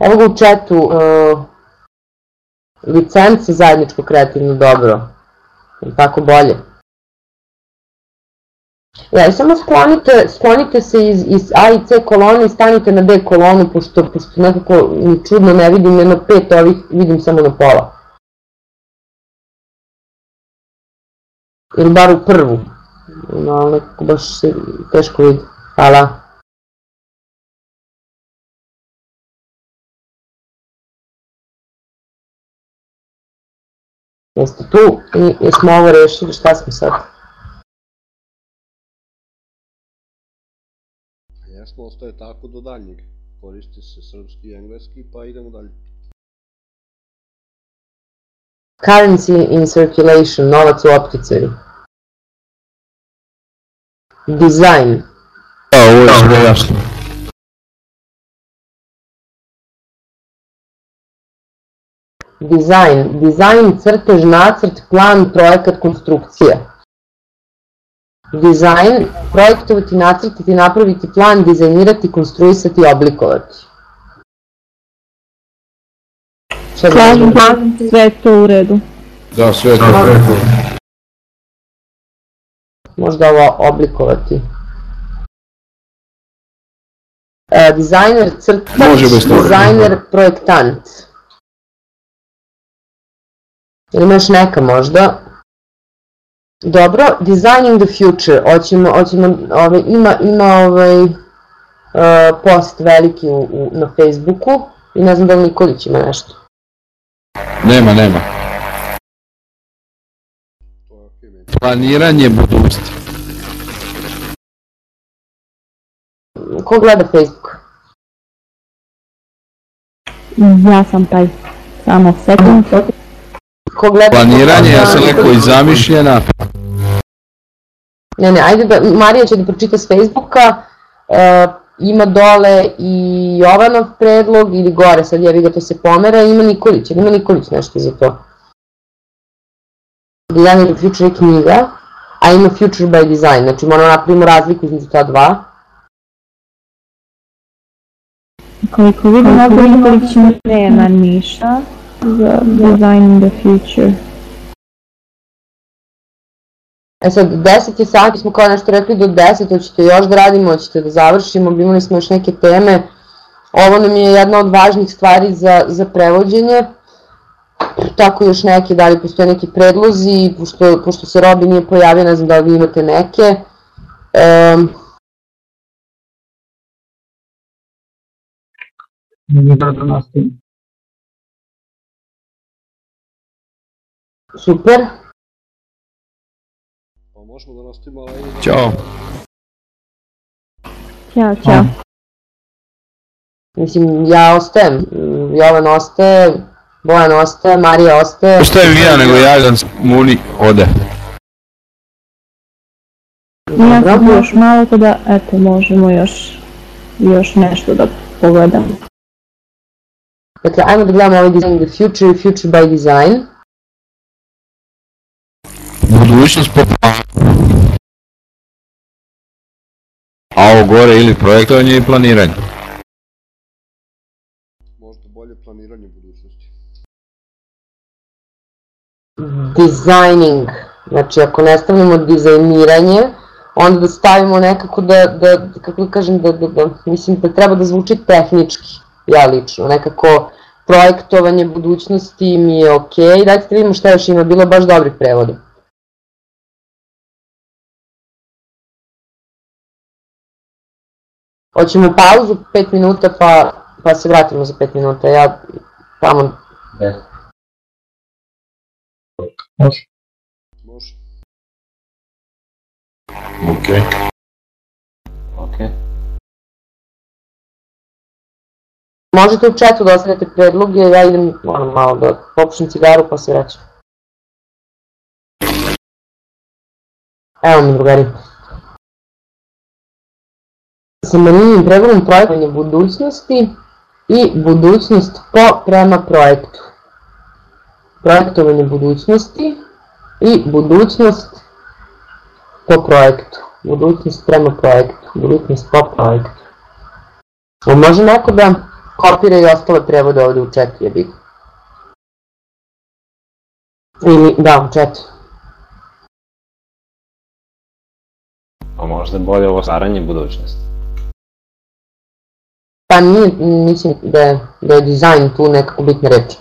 Evo ga u četu, uh, licence zajedničko kreativno dobro. Tako bolje. Ja, i samo sklonite, sklonite se iz, iz A i C kolone i stanite na D kolonu, pošto, pošto nekako mi čudno ne vidim jedno pet ovih, vidim samo na pola. Ili bar u prvu. No, nekako baš se teško vidi. Hvala. Jeste tu i jesmo ovo rešili, šta smo sad? Jesmo, ostaje tako do daljnjeg. Koristi se srpski i engleski, pa idemo dalje. Currency in circulation, novac u opticaju. Design, Da, ovo je sve jasno. Dizajn, dizajn, crtež, nacrt, plan, projekat, konstrukcija. Dizajn, projektovati, nacrtati, napraviti plan, dizajnirati, konstruisati, oblikovati. Šta da Slažem se, sve je to u redu. Da, sve je to. Možda ovo oblikovati. E, dizajner, crtač, dizajner, projektant. Ili imaš neka možda? Dobro, designing the future, hoćemo, hoćemo, ovaj, ima, ima ovaj, uh, post veliki u, u, na Facebooku i ne znam da li Nikolić ima nešto. Nema, nema. Planiranje budućnosti. Ko gleda Facebook? Ja sam taj. Samo sekund. Ko gleda Planiranje, ja sam rekao i zamišljena. Ne, ne, ajde da, Marija će da pročita s Facebooka, e, ima dole i Jovanov predlog ili gore, sad jebi ga to se pomera, ima Nikolić, ili ima Nikolić nešto za to. Design of Future je knjiga, a ima Future by Design, znači moramo napravimo razliku između ta dva. Koliko vidim, ovdje Nikolić nema ništa za Design the Future. E sad, 10 je sati, smo kao nešto rekli do 10, hoćete još da radimo, hoćete da završimo, imali smo još neke teme. Ovo nam je jedna od važnih stvari za, za prevođenje, tako još neke, da li postoje neki predlozi, pošto, pošto se Robi nije pojavio, ne znam da li vi imate neke. Um, Da, da nastavim. super, možemo da nastavimo, ali. Ćao. Ćao, čao. mislim, ja ostajem, Jovan ostaje, Bojan ostaje, Marija ostaje. Šta je Vija nego Jagan Muni ode. Ja sam još malo, tako da, eto, možemo još, još nešto da pogledamo. Dakle, ajmo da gledamo ovaj Design the Future i Future by Design. Budućnost po planu. A ovo gore ili projektovanje i planiranje. Možda bolje planiranje budućnosti. designing, znači ako ne stavljamo dizajniranje, onda da stavimo nekako da, da kako da kažem, da, da, da, mislim da treba da zvuči tehnički, ja lično, nekako projektovanje budućnosti mi je okej, okay. dajte da vidimo šta još ima, bilo baš dobrih prevoda. Hoćemo pauzu 5 minuta pa, pa se vratimo za 5 minuta, ja tamo Može. Može. Okej. Ok. Možete u chatu da ostavite predloge, ja idem moram malo da popušim cigaru pa se vraćam. Evo mi drugari. Sa manjim pregledom projektovanje budućnosti i budućnost po prema projektu. Projektovanje budućnosti i budućnost po projektu. Budućnost prema projektu. Budućnost po projektu. A može neko da kopira i ostale prevode ovde u chatu, jebi ga. Ili, da, u chatu. A možda je bolje ovo stvaranje budućnosti. Pa nije, mislim da je, da je dizajn tu nekako bitna reč.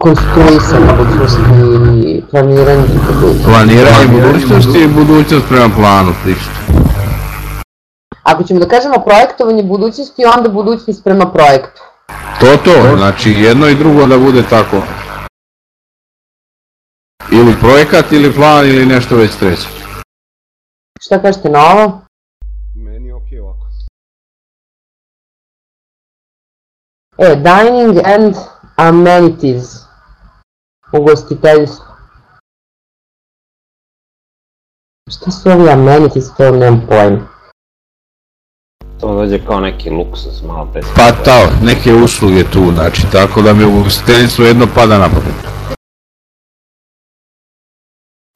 Konstruisanje budućnosti, planiranje budućnosti. Planiranje budućnosti i budućnost prema planu, slično. Ako ćemo da kažemo projektovanje budućnosti, onda budućnost prema projektu. To to, znači jedno i drugo da bude tako. Ili projekat, ili plan, ili nešto već treće. Šta kažete na ovo? E, dining and amenities. Ugostiteljstvo. Šta su ovi amenities, to nemam pojma. To dođe kao neki luksus, malo pre. Pa tao, neke usluge tu, znači, tako da mi u ugostiteljstvu jedno pada na pamet.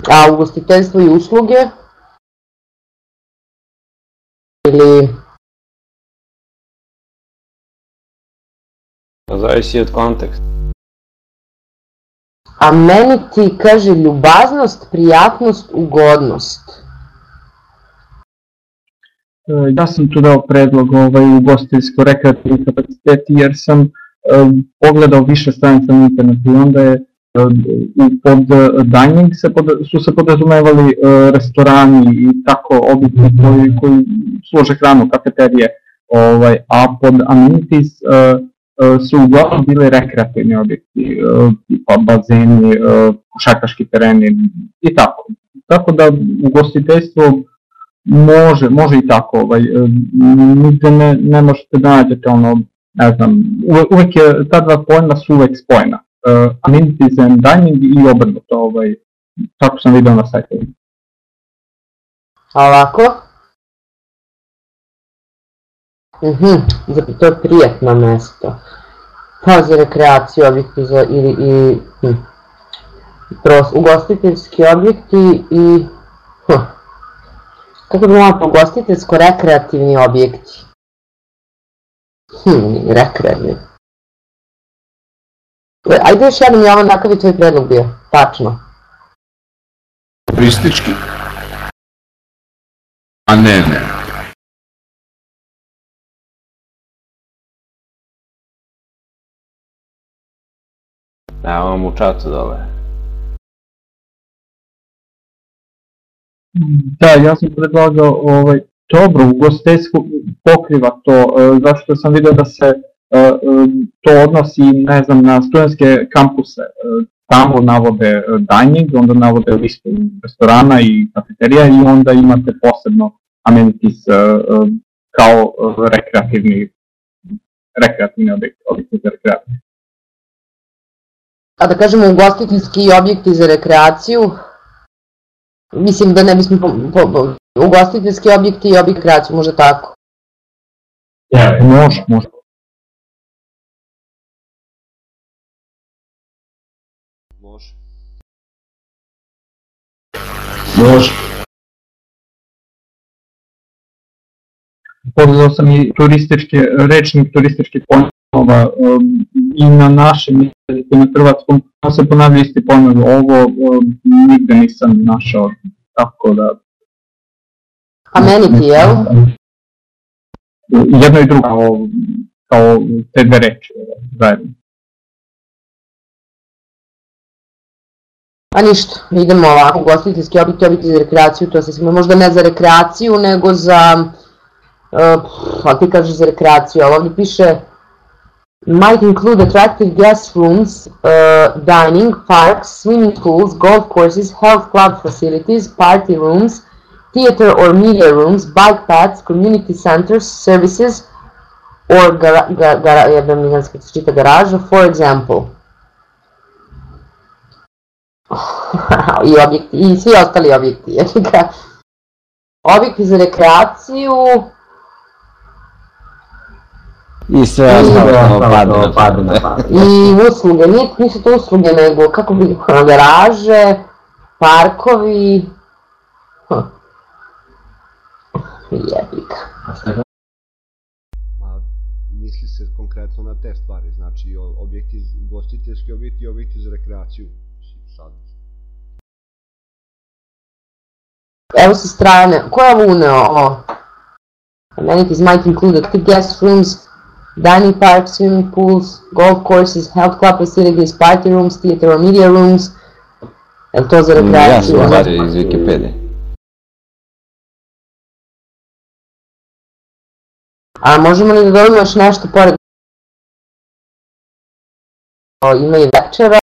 A ugostiteljstvo i usluge? Ili... zavisi od konteksta. Amenity kaže ljubaznost, prijatnost, ugodnost. E, Ja sam tu dao predlog ovaj, ugostiteljsko-rekreativni kapaciteti jer sam e, pogledao više stranica na internetu i onda je e, i pod dining se pod, su se podrazumevali e, restorani i tako objekti koji, koji služe hranu, kafeterije, ovaj, a pod amenities e, su uglavnom bili rekreativni objekti, e, tipa bazeni, e, košarkaški tereni i tako. Tako da ugostiteljstvo Može, može i tako, ovaj, e, nigde ne, ne možete da nađete ono, ne znam, uvek je, ta dva pojma su uvek spojena. Uh, amenities and dining i obrnuto, ovaj, tako sam video na sajtu. A ovako? Mhm, to je prijatno mesto. Pa za rekreaciju objekti za, ili, i, hm, ugostiteljski objekti i, hm, kako bi malo ugostiteljsko-rekreativni objekti. Hm, rekreativni. E, Ajde još jednom, Jovan, kakav je tvoj predlog bio? Tačno. Turistički. A ne, ne. Evo vam u čatu dole. Da, ja sam predlagao, ovaj, dobro, ugostiteljsko pokriva to, e, zašto sam video da se e, e, to odnosi, ne znam, na studentske kampuse, tamo navode dining, onda navode listu restorana i kafeterija i onda imate posebno amenities kao rekreativni rekreativni objekt, objekti za rekreaciju. A da kažemo ugostiteljski objekti za rekreaciju, mislim da ne bismo, po, po, po, ugostiteljski objekti i objekt rekreaciju, možda tako. Može, može. Može. Može. Pogledao sam i turističke, rečnik turističkih pojmova um, i na našem i na hrvatskom, pa se ponavlja isti pojmovi, ovo um, nigde nisam našao, tako da... Amenity, jel? Jedno i drugo, kao, kao te dve reči zajedno. A ništa, idemo ovako, ugostiteljski objekti, objekti za rekreaciju, to se smo možda ne za rekreaciju, nego za, uh, ali ti kažeš za rekreaciju, ali ovdje piše might include attractive guest rooms, uh, dining, parks, swimming pools, golf courses, health club facilities, party rooms, theater or media rooms, bike paths, community centers, services, or gara, for example. I objekti, i objekti, jebi ga. Objekti za rekreaciju, I sve ostalo padne na padne. i usluge, nije, nisu to usluge, nego kako bi, garaže, parkovi, jebi ga. Ma, misli se konkretno na te stvari, znači objekti, ugostiteljski objekti i objekti za rekreaciju. Mislim, Sad, Evo sa strane, ko je ovo uneo? O. Amenities might include active guest rooms, dining park, swimming pools, golf courses, health club facilities, party rooms, theater or media rooms. Je li to za Ja rekreaciju? sam vario iz Wikipedije. A možemo li da dodamo još nešto pored? Ima i večera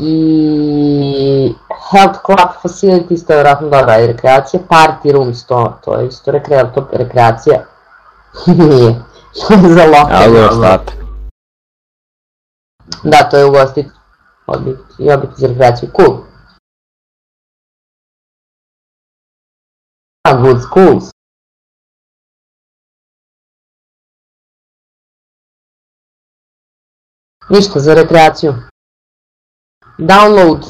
i health club facilities, to je vjerojatno dobra i rekreacija, party rooms, to, to je isto rekre, to rekreacija. Nije, za lokal. Ali ostatak. Da, to je ugostit, odbit, i odbit za rekreaciju, cool. Ah, good schools. Ništa za rekreaciju. Download.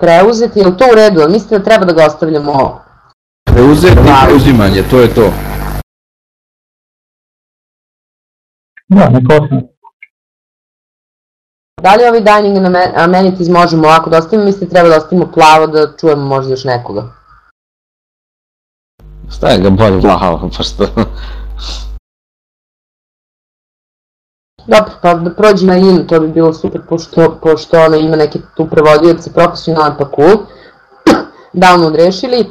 Preuzeti, je li to u redu? Mislite da treba da ga ostavljamo? Preuzeti i preuzimanje, to je to. Da, neka ostane. Da li ovi dining amenities možemo ovako da ostavimo? Mislite da treba da ostavimo plavo da čujemo možda još nekoga? Staje ga bolje plavo, pošto... Dobro, pa da prođe na in, to bi bilo super, pošto, pošto ona ima neke tu prevodioce profesionalne, pa cool. Download rešili,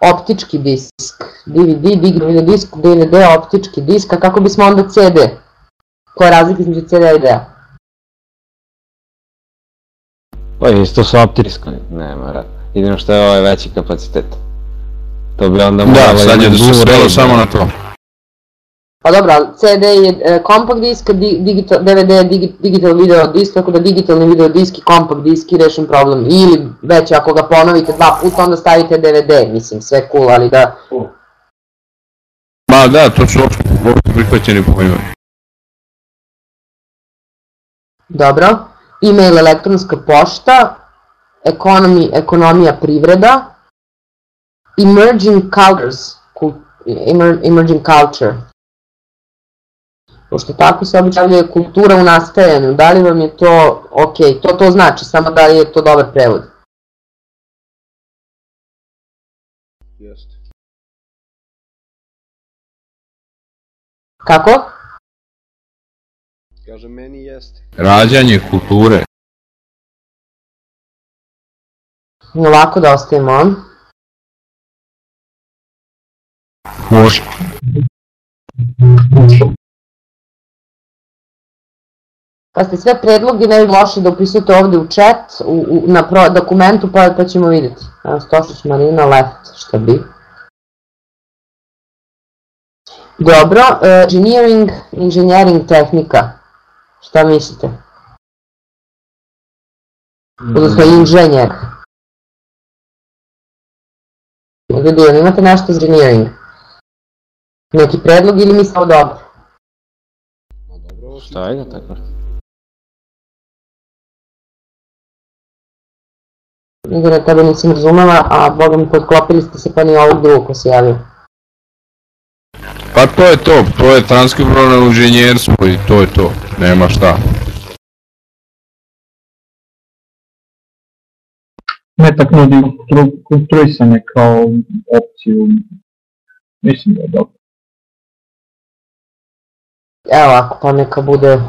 optički disk, DVD, digitalni disk, DVD, optički disk, a kako bismo onda CD? Koja je razlika između CD i D-a? Pa isto su optički, nema rad. Jedino što je ovaj veći kapacitet. To bi onda Da, moralo sad je da se svelo samo na to. Pa dobro, ali CD je e, compact disk, digital, DVD je digi, digital video disk, tako da digitalni video disk i compact disk i rešen problem. Ili već ako ga ponovite dva puta, onda stavite DVD, mislim, sve cool, ali da... Ma da, to su opšte, opšte prihvaćeni pojmovi. Dobro. E-mail, elektronska pošta, economy, ekonomija, privreda, emerging cultures, emer, emerging culture. Pošto tako se obično javlja kultura u nastajanju, da li vam je to ok, to to znači, samo da li je to dobar prevod. Jeste. Kako? Kaže, meni jeste. Rađanje kulture. Ovako da ostavimo. Može. Pa ste sve predloge ne bi loše da upisujete ovde u chat, u, u, na pro, dokumentu, pa, pa ćemo vidjeti. Evo, Stošić Marina, left, šta bi. Dobro, uh, engineering, engineering tehnika. Šta mislite? Odnosno inženjer. Ljudi, jel imate nešto za engineering? Neki predlog ili mislite ovo dobro? Šta je tako? Igor, tebe nisam razumela, a boga mi potklopili ste se pa ni ovog drugog ko se javio. Pa to je to, to je transkriptovano inženjerstvo i to je to, nema šta. Metak nudi konstru- konstruisanje kao opciju. Mislim da je dobro. Evo ako pa neka bude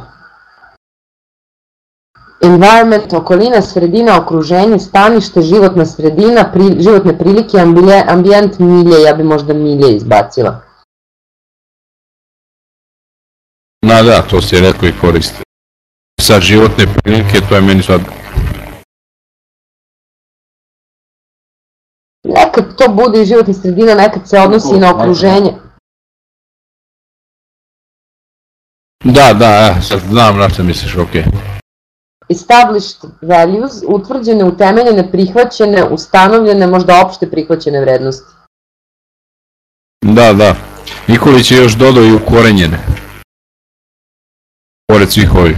environment, okolina, sredina, okruženje, stanište, životna sredina, pri, životne prilike, ambije, ambijent, milje, ja bi možda milje izbacila. Na da, to si redko i koriste. Sad životne prilike, to je meni sad... Nekad to bude i životna sredina, nekad se odnosi i na okruženje. Da, da, e, sad znam na što misliš, okej. Established values, utvrđene, utemeljene, prihvaćene, ustanovljene, možda opšte prihvaćene vrednosti. Da, da. Nikolić je još dodao i ukorenjene. Pored svih ovih.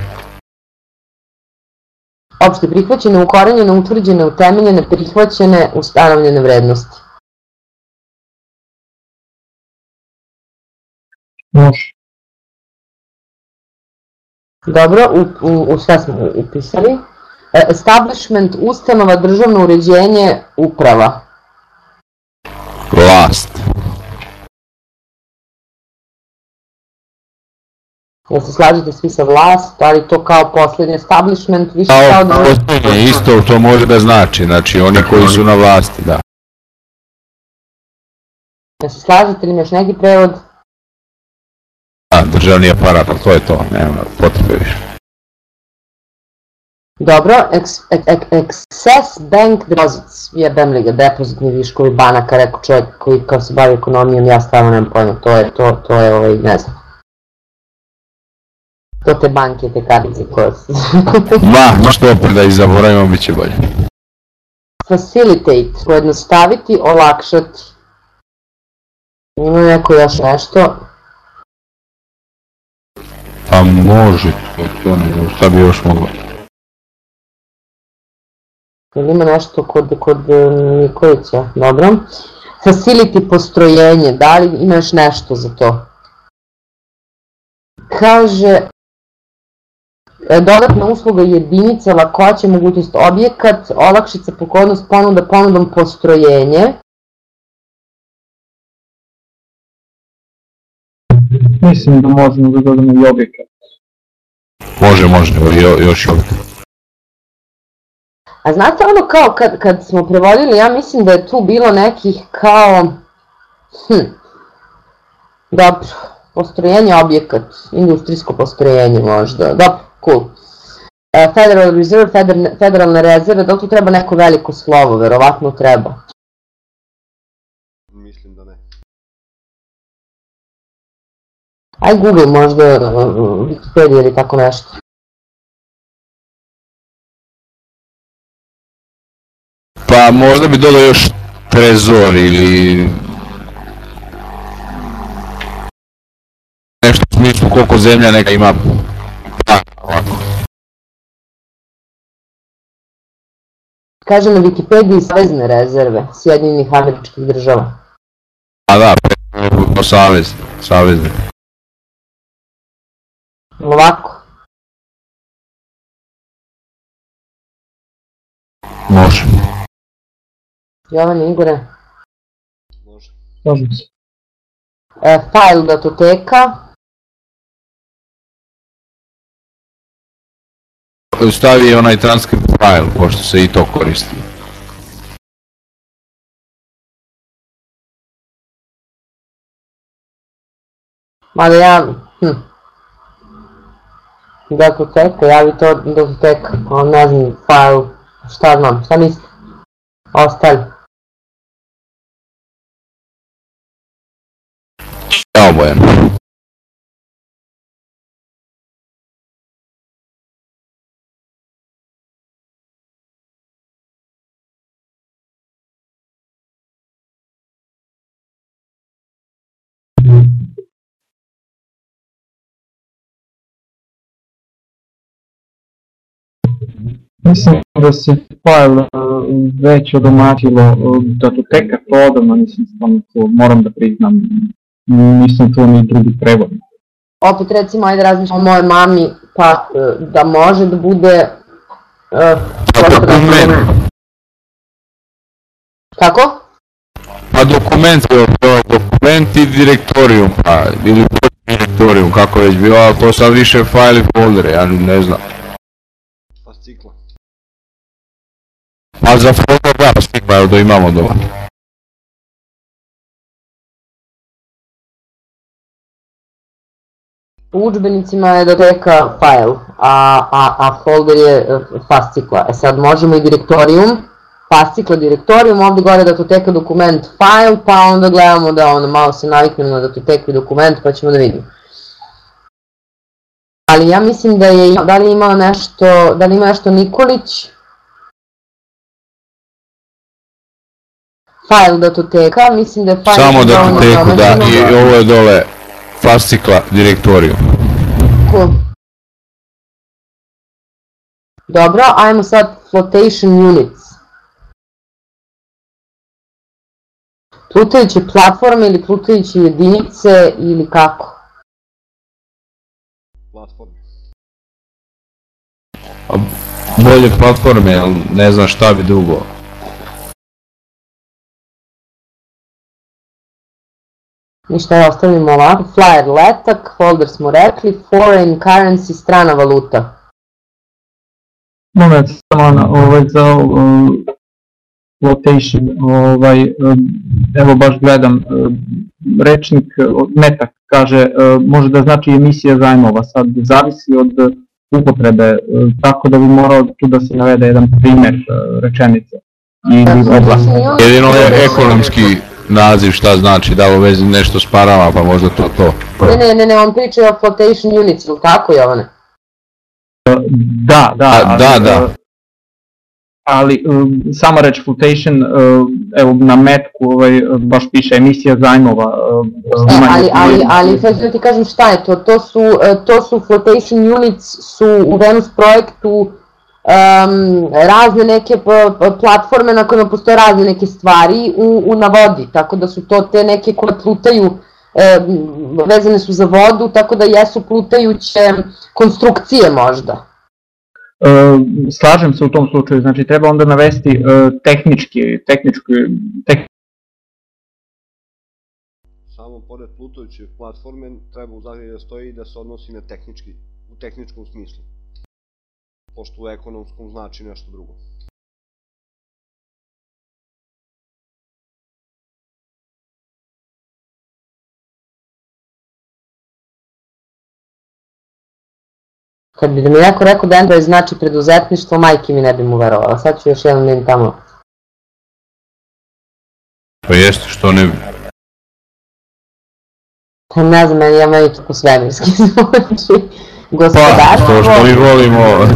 Opšte prihvaćene, ukorenjene, utvrđene, utemeljene, prihvaćene, ustanovljene vrednosti. Može. Dobro, u, u, u sve smo upisali. E, Establishment, ustanova, državno uređenje, uprava. Vlast. Jel se slažete svi sa vlast, ali to kao poslednji establishment, više kao Kao da... posljednje, isto to može da znači, znači oni koji su na vlasti, da. Jel se slažete ili imaš neki prevod? Da, državni aparat, ali to je to, nema potrebe više. Dobro, ex, ek, ek, Access Bank Deposits, jebem li ga, depozitni viškovi banaka, rekao čovjek koji kao se bavi ekonomijom, ja stvarno nemam pojma, to je, to, to je, ovaj, ne znam. To te banke, te kartice koje su... Ma, što opet da ih zaboravimo, bit će bolje. Facilitate, pojednostaviti, olakšati. Ima neko još nešto? Pa može, to, to ne znam, šta bi još moglo. Ili ima nešto kod, kod e, Nikolića? Dobro. Facility postrojenje, da li ima još nešto za to? Kaže, dodatna usluga jedinica, lakoće, mogućnost objekat, olakšica, pogodnost, ponuda, ponudom postrojenje. Mislim da možemo da dodamo i objekat. Može, može, jo, još ovdje. A znate ono kao kad, kad smo prevodili, ja mislim da je tu bilo nekih kao, hm, dobro, postrojenje objekat, industrijsko postrojenje možda, dobro, cool. E, Federal Reserve, feder, federalne rezerve, da li tu treba neko veliko slovo, verovatno treba. Mislim da ne. Aj Google možda, Wikipedia ili tako nešto. Pa možda bi dodao još trezor ili... Nešto u smislu koliko zemlja neka ima... Ovako. Kaže na Wikipediji savezne rezerve Sjedinjenih američkih država. A da, pre- savez, savezne. Ovako. Može. Jovan Igore. Može. Se. E, file datoteka. Stavi onaj transkript file, pošto se i to koristi. Mada ja, hm. Datoteka, javi to datoteka, a ne znam, file, šta znam, šta mislite? Ostali. Evo Bojan. Mislim da se file uh, već odomatilo uh, datoteka, to odavno nisam stvarno čuo, moram da priznam, nisam čuo ni drugi prevod. Opet recimo, ajde razmišljam o mojoj mami, pa e, da može da bude... e, dokument. Kako? Pa dokument, to je dokument i direktorijum, pa, ili direktorijum, kako već bio, ali to sad više file i foldere, ja ne znam. Fascikla. Pa za folder da, stigma, evo da imamo dovoljno. U udžbenicima je datoteka file, a, a, a folder je e, fascikla. E sad možemo i direktorijum, fascikla direktorijum, ovde gore datoteka dokument file, pa onda gledamo da ono, malo se naviknemo na datoteku i dokument, pa ćemo da vidimo. Ali ja mislim da je, da li ima nešto, da li ima nešto Nikolić? File datoteka, mislim da je file... Samo da dovoljno teku, da, i ovo je dole fascikla direktorijum. Cool. Dobro, ajmo sad flotation units. Plutajuće platforme ili plutajuće jedinice ili kako? Platforme. A bolje platforme, ali ne znam šta bi drugo. Ništa je ostavimo ovako, flyer letak, folder smo rekli, foreign currency, strana valuta. Moment, samo na, ovaj, za uh, flotation, ovaj, um, evo baš gledam, uh, rečnik uh, metak kaže, uh, može da znači emisija zajmova, sad zavisi od uh, upotrebe, uh, tako da bi morao tu da se navede jedan primer uh, rečenice. Jedino je ekonomski naziv šta znači, da u vezi nešto s parama, pa možda to to. Ne, ne, ne, ne, on priča o flotation units, ili tako Jovane? Da, da, A, ali, da, da. uh, ali um, sama reč flotation, evo na metku ovaj, baš piše emisija zajmova. E, ali, ali, ali sad ću da ti kažem šta je to, to su, e, to su flotation units su u Venus projektu um, razne neke platforme na kojima postoje razne neke stvari u, u na vodi, tako da su to te neke koje plutaju, e, vezane su za vodu, tako da jesu plutajuće konstrukcije možda. Uh, slažem se u tom slučaju, znači treba onda navesti uh, tehnički, tehnički, tek, Samo pored plutajuće platforme treba u zagradi da stoji da se odnosi na tehnički, u tehničkom smislu. Pošto u ekonomskom znači nešto drugo. Kad bi mi neko rekao da Android znači preduzetništvo, majke mi ne bi mu verovala. Sad ću još jedan min tamo. Pa jeste, što ne bi. Pa ne znam, meni ja meni to po svemirski znači. Pa, Gospodarstvo. to što mi volimo,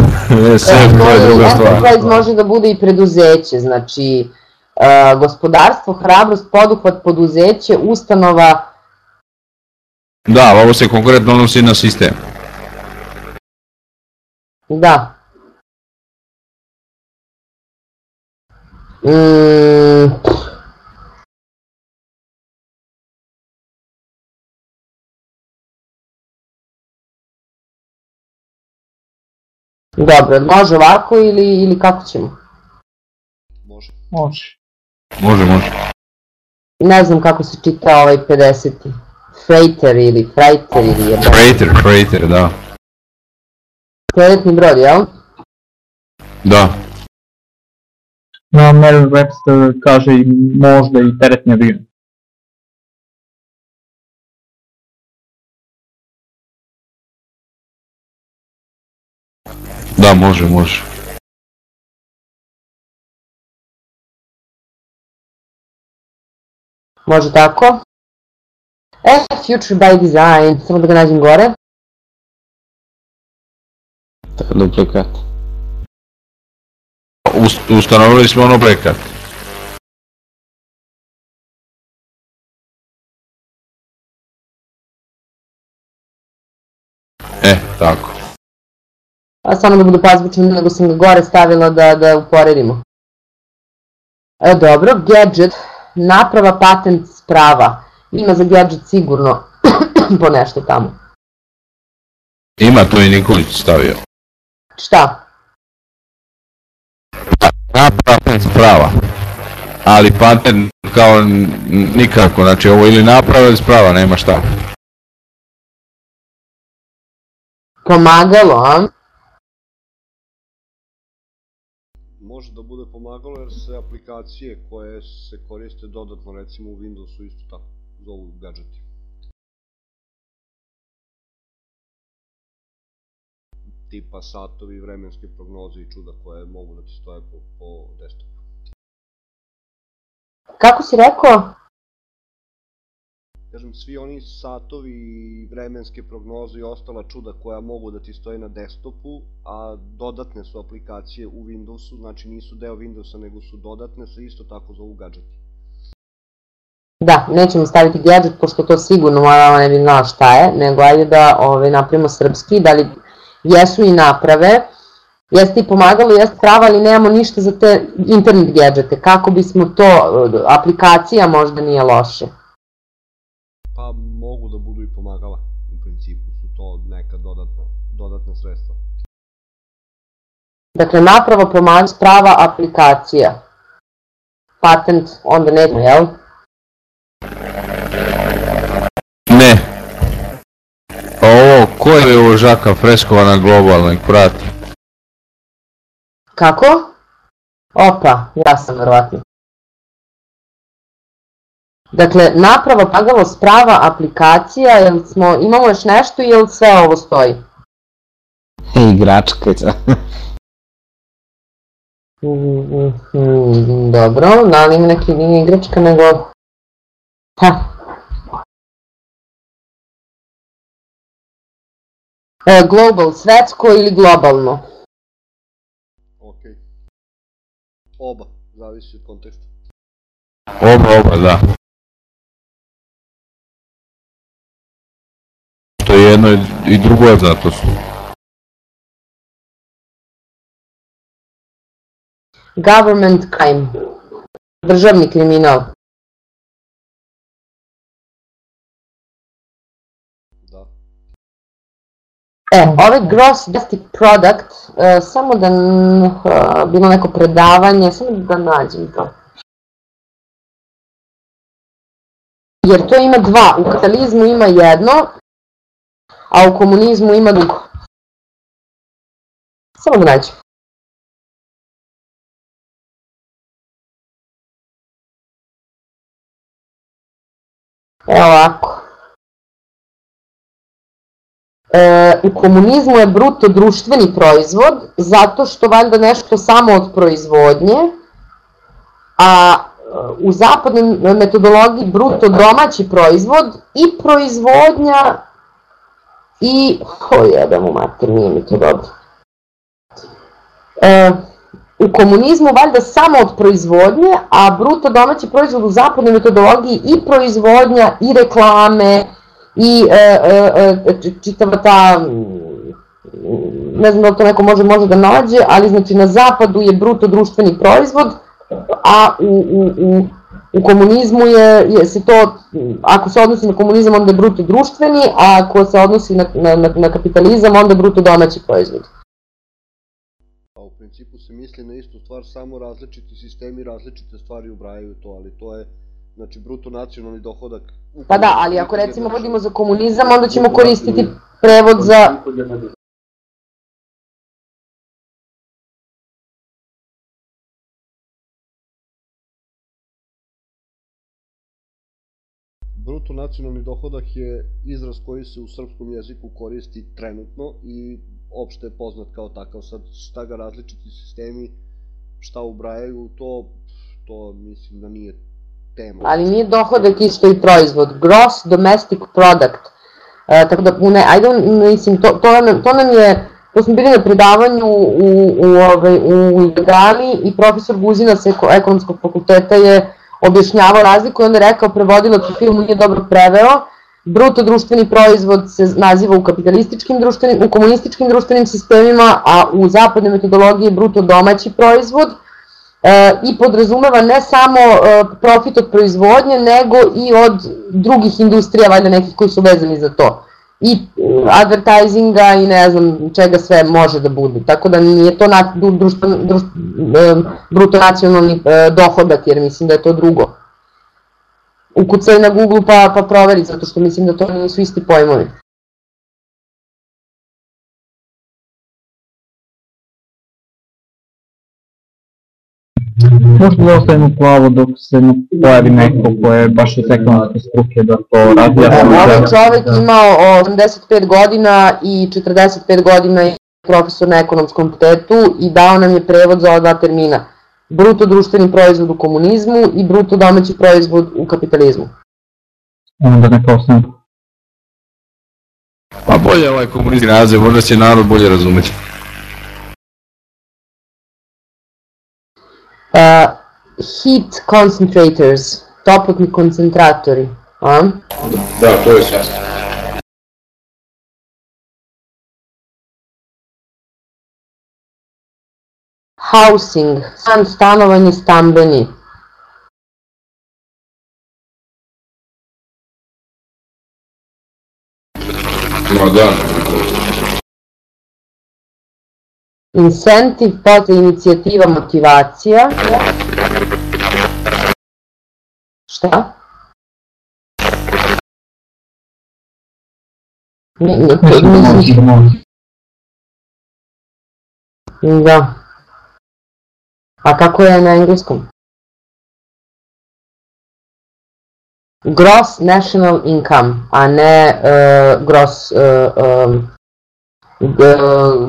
SF, to je druga stvar. Enterprise može da bude i preduzeće, znači uh, gospodarstvo, hrabrost, poduhvat, poduzeće, ustanova, Da, ovo se konkretno odnosi na sistem. da. Mm, Dobro, može ovako ili, ili kako ćemo? Može. može. Može, može. Ne znam kako se čita ovaj 50. Freighter ili Freighter ili je Freighter, freighter, da. teretni brod, jel? Da. Na Merrill Webster kaže i možda i teretni avion. Da, može, može. Može tako? E, Future by Design, samo da ga nađem gore. Duplikat. Ust- ustanovili smo ono prekat. E, tako. A samo da budu pazbučni, nego sam ga gore stavila da, da uporedimo. E, dobro, gadget, naprava patent sprava. Ima za gadget sigurno po nešto tamo. Ima to i Nikolić stavio. Šta? Naprava sprava. Ali patent kao nikako, znači ovo ili naprava ili sprava, nema šta. Pomagalo, a? Pomagalo jer se aplikacije koje se koriste dodatno recimo u Windowsu isto tako zovu gadgeti. Tipa satovi, vremenske prognoze i čuda koje mogu da ti stoje po, po desktopu. Kako si rekao? Kažem, svi oni satovi i vremenske prognoze i ostala čuda koja mogu da ti stoje na desktopu, a dodatne su aplikacije u Windowsu, znači nisu deo Windowsa nego su dodatne, se isto tako zovu gadgeti. Da, nećemo staviti gadget, pošto to sigurno moja mama ne bi znala šta je, nego ajde da ovaj, napravimo srpski, da li jesu i naprave, jeste i pomagalo, jeste prava, ali nemamo ništa za te internet gadgete, kako bismo to, aplikacija možda nije loše a mogu da budu i pomagala. U principu su to neka dodatna, dodatna sredstva. Dakle, napravo pomag, prava aplikacija. Patent onda nema, jel? Ne. A ovo, ko je ovo žaka freskovana globalno i prati? Kako? Opa, ja sam verovatno. Dakle, naprava pagavo sprava aplikacija, jel smo, imamo još nešto ili sve ovo stoji? Igračkica. Mhm, Dobro, da li ima neki nije igračka nego... Ha. E, global, svetsko ili globalno? Ok. Oba, zavisi od konteksta. Oba, oba, da. Jedno i drugo je zato su. Government crime. Državni kriminal. Da. E, ovaj gross domestic product, e, samo da e, bilo neko predavanje, samo da nađem to. Jer to ima dva, u kapitalizmu ima jedno, a u komunizmu ima drugo. Samo da nađem. Evo ovako. E, u komunizmu je bruto društveni proizvod zato što valjda nešto samo od proizvodnje, a u zapadnoj metodologiji bruto domaći proizvod i proizvodnja i... Ko jebe mu mater, nije mi to dobro. E, u komunizmu valjda samo od proizvodnje, a bruto domaći proizvod u zapadnoj metodologiji i proizvodnja i reklame i e, e, e, č- čitava ta ne znam da to neko može može da nađe, ali znači na zapadu je bruto društveni proizvod, a u, u, u, u komunizmu je, je se to, ako se odnosi na komunizam onda je bruto društveni, a ako se odnosi na, na, na, na kapitalizam onda je bruto domaći proizvod. A u principu se misli na istu stvar, samo različiti sistemi različite stvari ubrajaju to, ali to je znači bruto nacionalni dohodak. Pa da, ali ako recimo vodimo za komunizam, onda ćemo koristiti prevod za... Bruto nacionalni dohodak je izraz koji se u srpskom jeziku koristi trenutno i opšte je poznat kao takav. Sad šta ga različiti sistemi, šta ubrajaju u to, to mislim da nije tema. Ali nije dohodak isto i proizvod. Gross domestic product. E, tako da, ne, ajde, mislim, to, to, nam, to nam je, to smo bili na predavanju u, u, ovaj, u Ilegali i profesor Guzina sa eko- ekonomskog fakulteta je objašnjavao razliku i onda rekao, prevodilac u filmu nije dobro preveo, bruto društveni proizvod se naziva u kapitalističkim društvenim, u komunističkim društvenim sistemima, a u zapadnoj metodologiji bruto domaći proizvod, e, i podrazumeva ne samo e, profit od proizvodnje, nego i od drugih industrija, valjda nekih koji su vezani za to. I e, advertisinga i ne znam čega sve može da bude. Tako da nije to na, dru, društven, društ, e, bruto nacionalni e, dohodak, jer mislim da je to drugo. Ukucaj na Google pa, pa proveri, zato što mislim da to nisu isti pojmovi. Možda da ostavimo plavo dok se ne pojavi neko ko je baš iz ekonomske struke da to razjasni. Ovaj čovek imao 85 godina i 45 godina je profesor na ekonomskom fakultetu i dao nam je prevod za ova dva termina. Bruto društveni proizvod u komunizmu i bruto domaći proizvod u kapitalizmu. Onda neka ostane. Pa bolje ovaj komunistički naziv, možda će narod bolje razumeti. Uh, heat concentrators, toplotni koncentratori. A? Da. Housing, stan, stanovanje, stambeni. No da, Incentive, posle inicijativa, motivacija. Šta? Ni- to- Mislim da. A kako je na engleskom? Gross national income, a ne uh, gross, uh, um,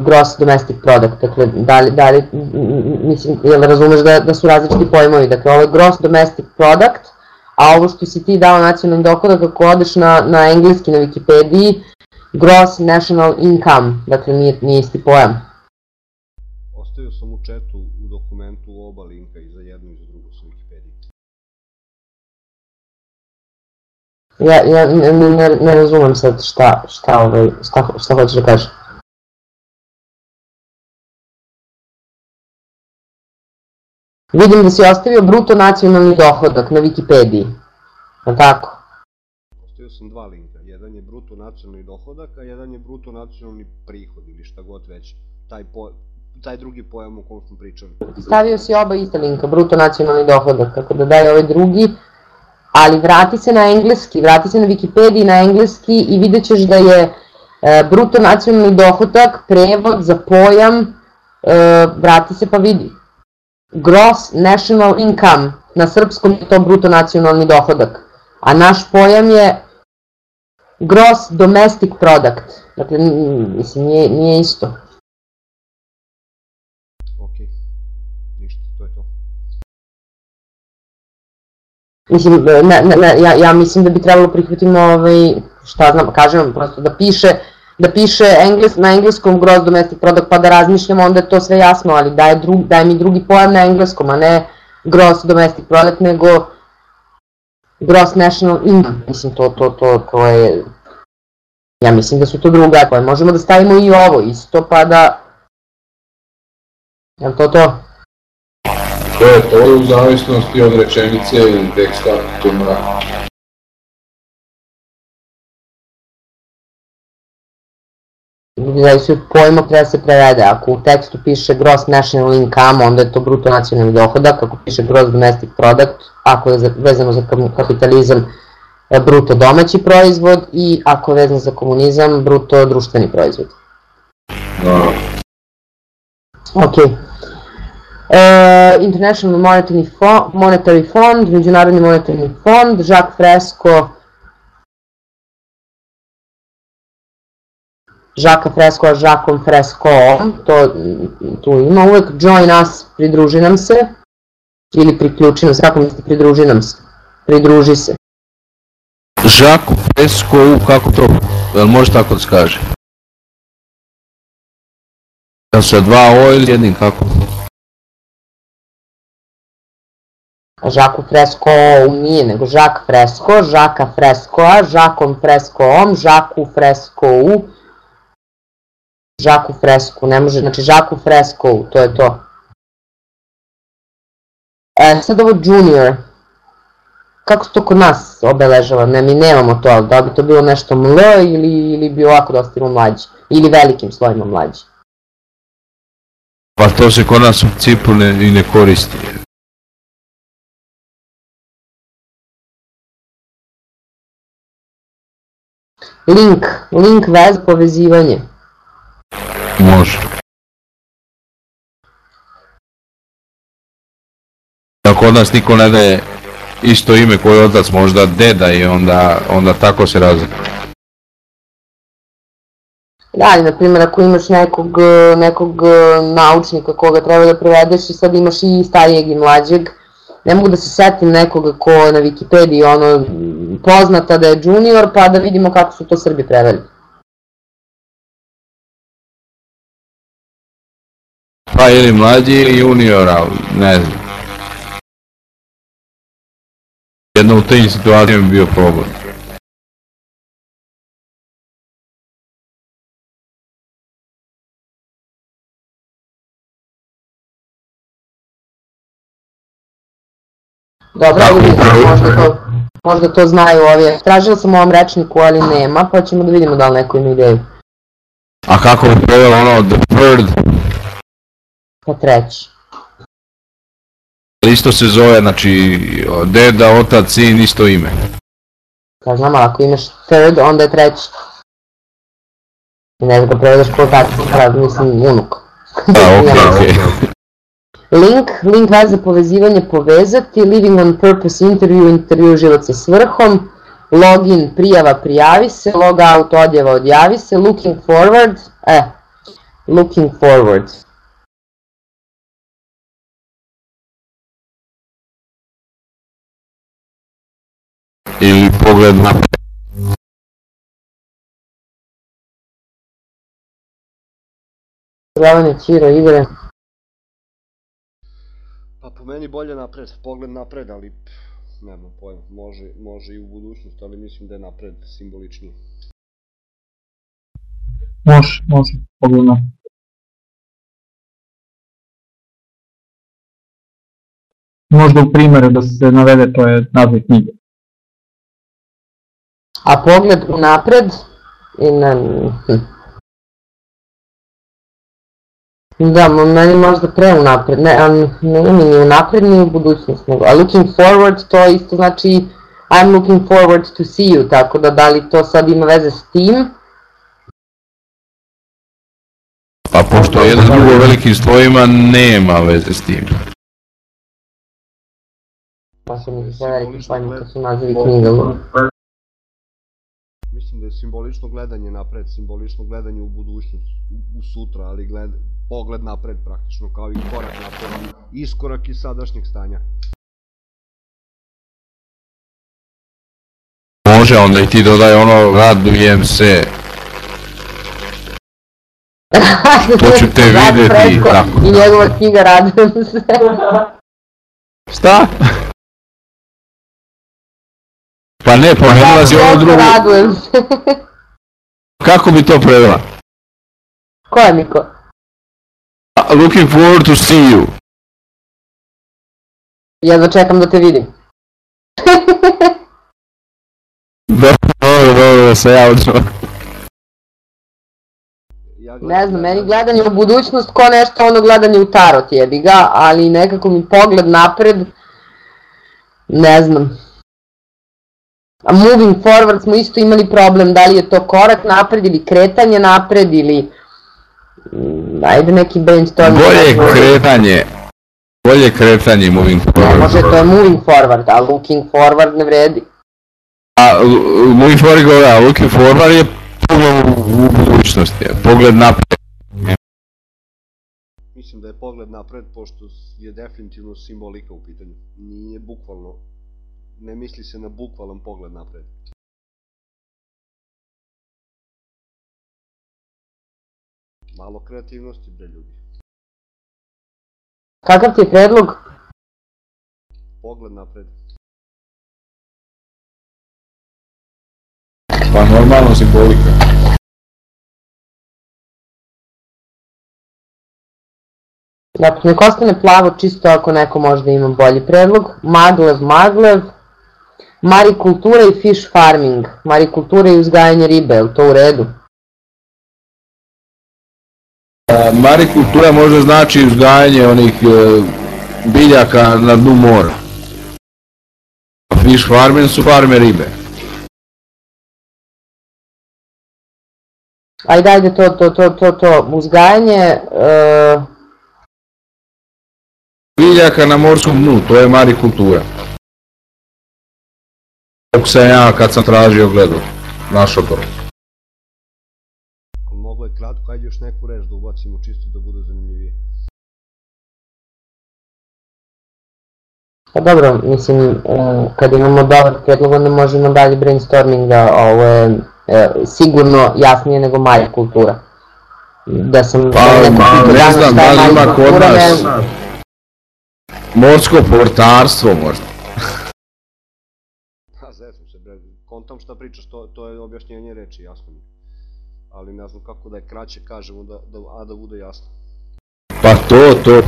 gross domestic product. Dakle, da li, da li, mislim, jel razumeš da, da su različiti pojmovi? Dakle, ovo je gross domestic product, a ovo što si ti dao nacionalni dohodak, ako odeš na, na engleski na Wikipediji, gross national income, dakle nije, nije isti pojam. Ostavio sam u četu u dokumentu oba linka i za jednu i za drugu sa Wikipedije. Ja, ja ne, ne, ne, ne razumem sad šta, šta, ovaj, šta, šta hoćeš da kažeš. Vidim da si ostavio bruto nacionalni dohodak na Wikipediji. Je tako? Ostavio sam dva linka, jedan je bruto nacionalni dohodak, a jedan je bruto nacionalni prihod ili šta god već. Taj, po, taj drugi pojam o kom smo pričali. Stavio si oba ista linka, bruto nacionalni dohodak, tako da daj ovaj drugi, ali vrati se na engleski, vrati se na Wikipediji na engleski i vidjet ćeš da je e, bruto nacionalni dohodak prevod za pojam, e, vrati se pa vidi. Gross national income, na srpskom je to bruto nacionalni dohodak, a naš pojam je gross domestic product, dakle, mislim, nije, nije isto. Ok, ništa, to je to. Mislim, ne, ne, ne, ja, ja mislim da bi trebalo prihvatimo, ovaj, šta znam, kažem vam, prosto da piše, da piše engles, na engleskom gross domestic product, pa da razmišljamo, onda je to sve jasno, ali daj, drug, daj mi drugi pojam na engleskom, a ne gross domestic product, nego gross national income. Mislim, to, to, to, to je, ja mislim da su to druga pojma. Možemo da stavimo i ovo isto, pa da, je li to to? To je to u zavisnosti od rečenice ili teksta. Zavisi pojma treba se prevede. Ako u tekstu piše gross national income, onda je to bruto nacionalni dohodak, ako piše gross domestic product, ako je za- vezano za kapitalizam, e, bruto domaći proizvod i ako je vezan za komunizam, bruto društveni proizvod. Da. Ok. E, International Monetary Fond, Monetary Fond, Međunarodni monetarni fond, Jacques Fresco, Žaka Fresco, Žakom Fresco, to tu ima uvek, join us, pridruži nam se, ili priključi nam se, kako mislite, pridruži nam se, pridruži se. Žako, Fresco, u, kako to? Jel može tako da se kaže? Jel sa dva O ili jednim, kako? Žaku Fresco nije, nego Žak Fresco, Žaka Frescoa, Žakom Frescoom, Žaku Frescou, Žaku Fresku, ne može, znači Žaku Frescou, to je to. E, sad ovo junior, kako se to kod nas obeležava, ne, mi nemamo to, ali da bi to bilo nešto ml ili, ili bi ovako da ostavimo mlađi, ili velikim slojima mlađi. Pa to se kod nas u cipu ne, i ne koristi. Link, link vez, povezivanje. Može. Da kod nas niko ne daje isto ime koji otac, možda deda i onda, onda tako se razlika. Da, ali na primjer ako imaš nekog, nekog e, naučnika koga treba da prevedeš i sad imaš i starijeg i mlađeg, ne mogu da se setim nekoga ko je na Wikipediji ono poznata da je junior pa da vidimo kako su to Srbi preveli. Pa ili mlađi ili junior, ali ne znam. Jedno u tim situacijama bi bio problem. Dobro, upravo? možda to, možda to znaju ovi. Tražila sam u ovom rečniku, ali nema, pa ćemo da vidimo da li neko ima ideju. A kako bi prevelo ono the third, Pa treći. isto se zove, znači deda, otac, sin, isto ime. Ja znam, ali ako imaš third, onda je treći. I ne znam ko prevedaš ko tati, pravi, mislim, unuk. Da, okej, okej. Link, link veze povezivanje povezati, living on purpose interview, intervju život sa svrhom, login, prijava, prijavi se, log out, odjava, odjavi se, looking forward, e, looking forward. Ili pogled na Glavanje Čiro igre. Pa po meni bolje napred, pogled napred, ali nemam pojma, može, može i u budućnost, ali mislim da je napred simboličniji. Može, može, pogledam. Možda u primere da se navede, to je naziv knjige. A pogled unapred i na... hm. Da, meni možda pre unapred, ne, a ne mi ni unapred ni u budućnost, nego, a looking forward to isto znači I'm looking forward to see you, tako da da li to sad ima veze s tim, Pa pošto je jedan drugo velikim slovima, nema veze s tim. pa su mi se veliki pojma kad su nazivi knjiga. Mislim da je simbolično gledanje napred, simbolično gledanje u budućnost, u, u sutra, ali gled, pogled napred praktično, kao i korak napred, iskorak iz sadašnjeg stanja. Može, onda i ti dodaj ono rad u IMC. To ću te Fredko tako. I njegova knjiga Radujem se. Šta? Pa ne, pomenula si ono Fredko, drugo. Radujem se. Kako bi to prevela? Ko je Niko? Looking forward to see you. Jedva čekam da te vidim. Dobro, dobro, dobro, da se ja odšao. Ja Ne znam, meni gledanje u budućnost ko nešto ono gledanje u tarot jebi ga, ali nekako mi pogled napred, ne znam. A moving forward smo isto imali problem, da li je to korak napred ili kretanje napred ili... Mm, Ajde neki brainstorming. Bolje je kretanje. Bolje je kretanje moving Ne može, forward. to je moving forward, a looking forward ne vredi. A moving forward govore, a looking forward je pogled u budućnost, je, pogled napred. Mislim da je pogled napred, pošto je definitivno simbolika u pitanju. Nije bukvalno, ne misli se na bukvalan pogled napred. Malo kreativnosti, bre ljudi. Kakav ti je predlog? Pogled napred. Pa normalno simbolika. Dakle, nek ostane plavo čisto ako neko možda ima bolji predlog. Maglev, maglev. Marikultura i fish farming. Marikultura i uzgajanje ribe, je li to u redu? Marikultura možda znači uzgajanje onih e, biljaka na dnu mora. Fish farming su farme ribe. Ajde, ajde, to, to, to, to, to, uzgajanje, e, Biljaka na morskom dnu, to je marikultura. Kako sam ja kad sam tražio gledao, našao to. Moglo je kratko, ajde još neku reč da ubacimo čisto da bude zanimljivije. pa dobro, mislim, e, kad imamo dobar predlog, onda možemo dalje brainstorminga, ovo je e, sigurno jasnije nego marikultura. Da sam, Pa, da pita ne znam, je da li ima kod nas morsko portarstvo možda. Zezam se, bre, kontam šta pričaš, to, to je objašnjenje reči, jasno mi. Ali ne znam kako da je kraće kažemo, da, da, a da bude jasno. Pa to, to.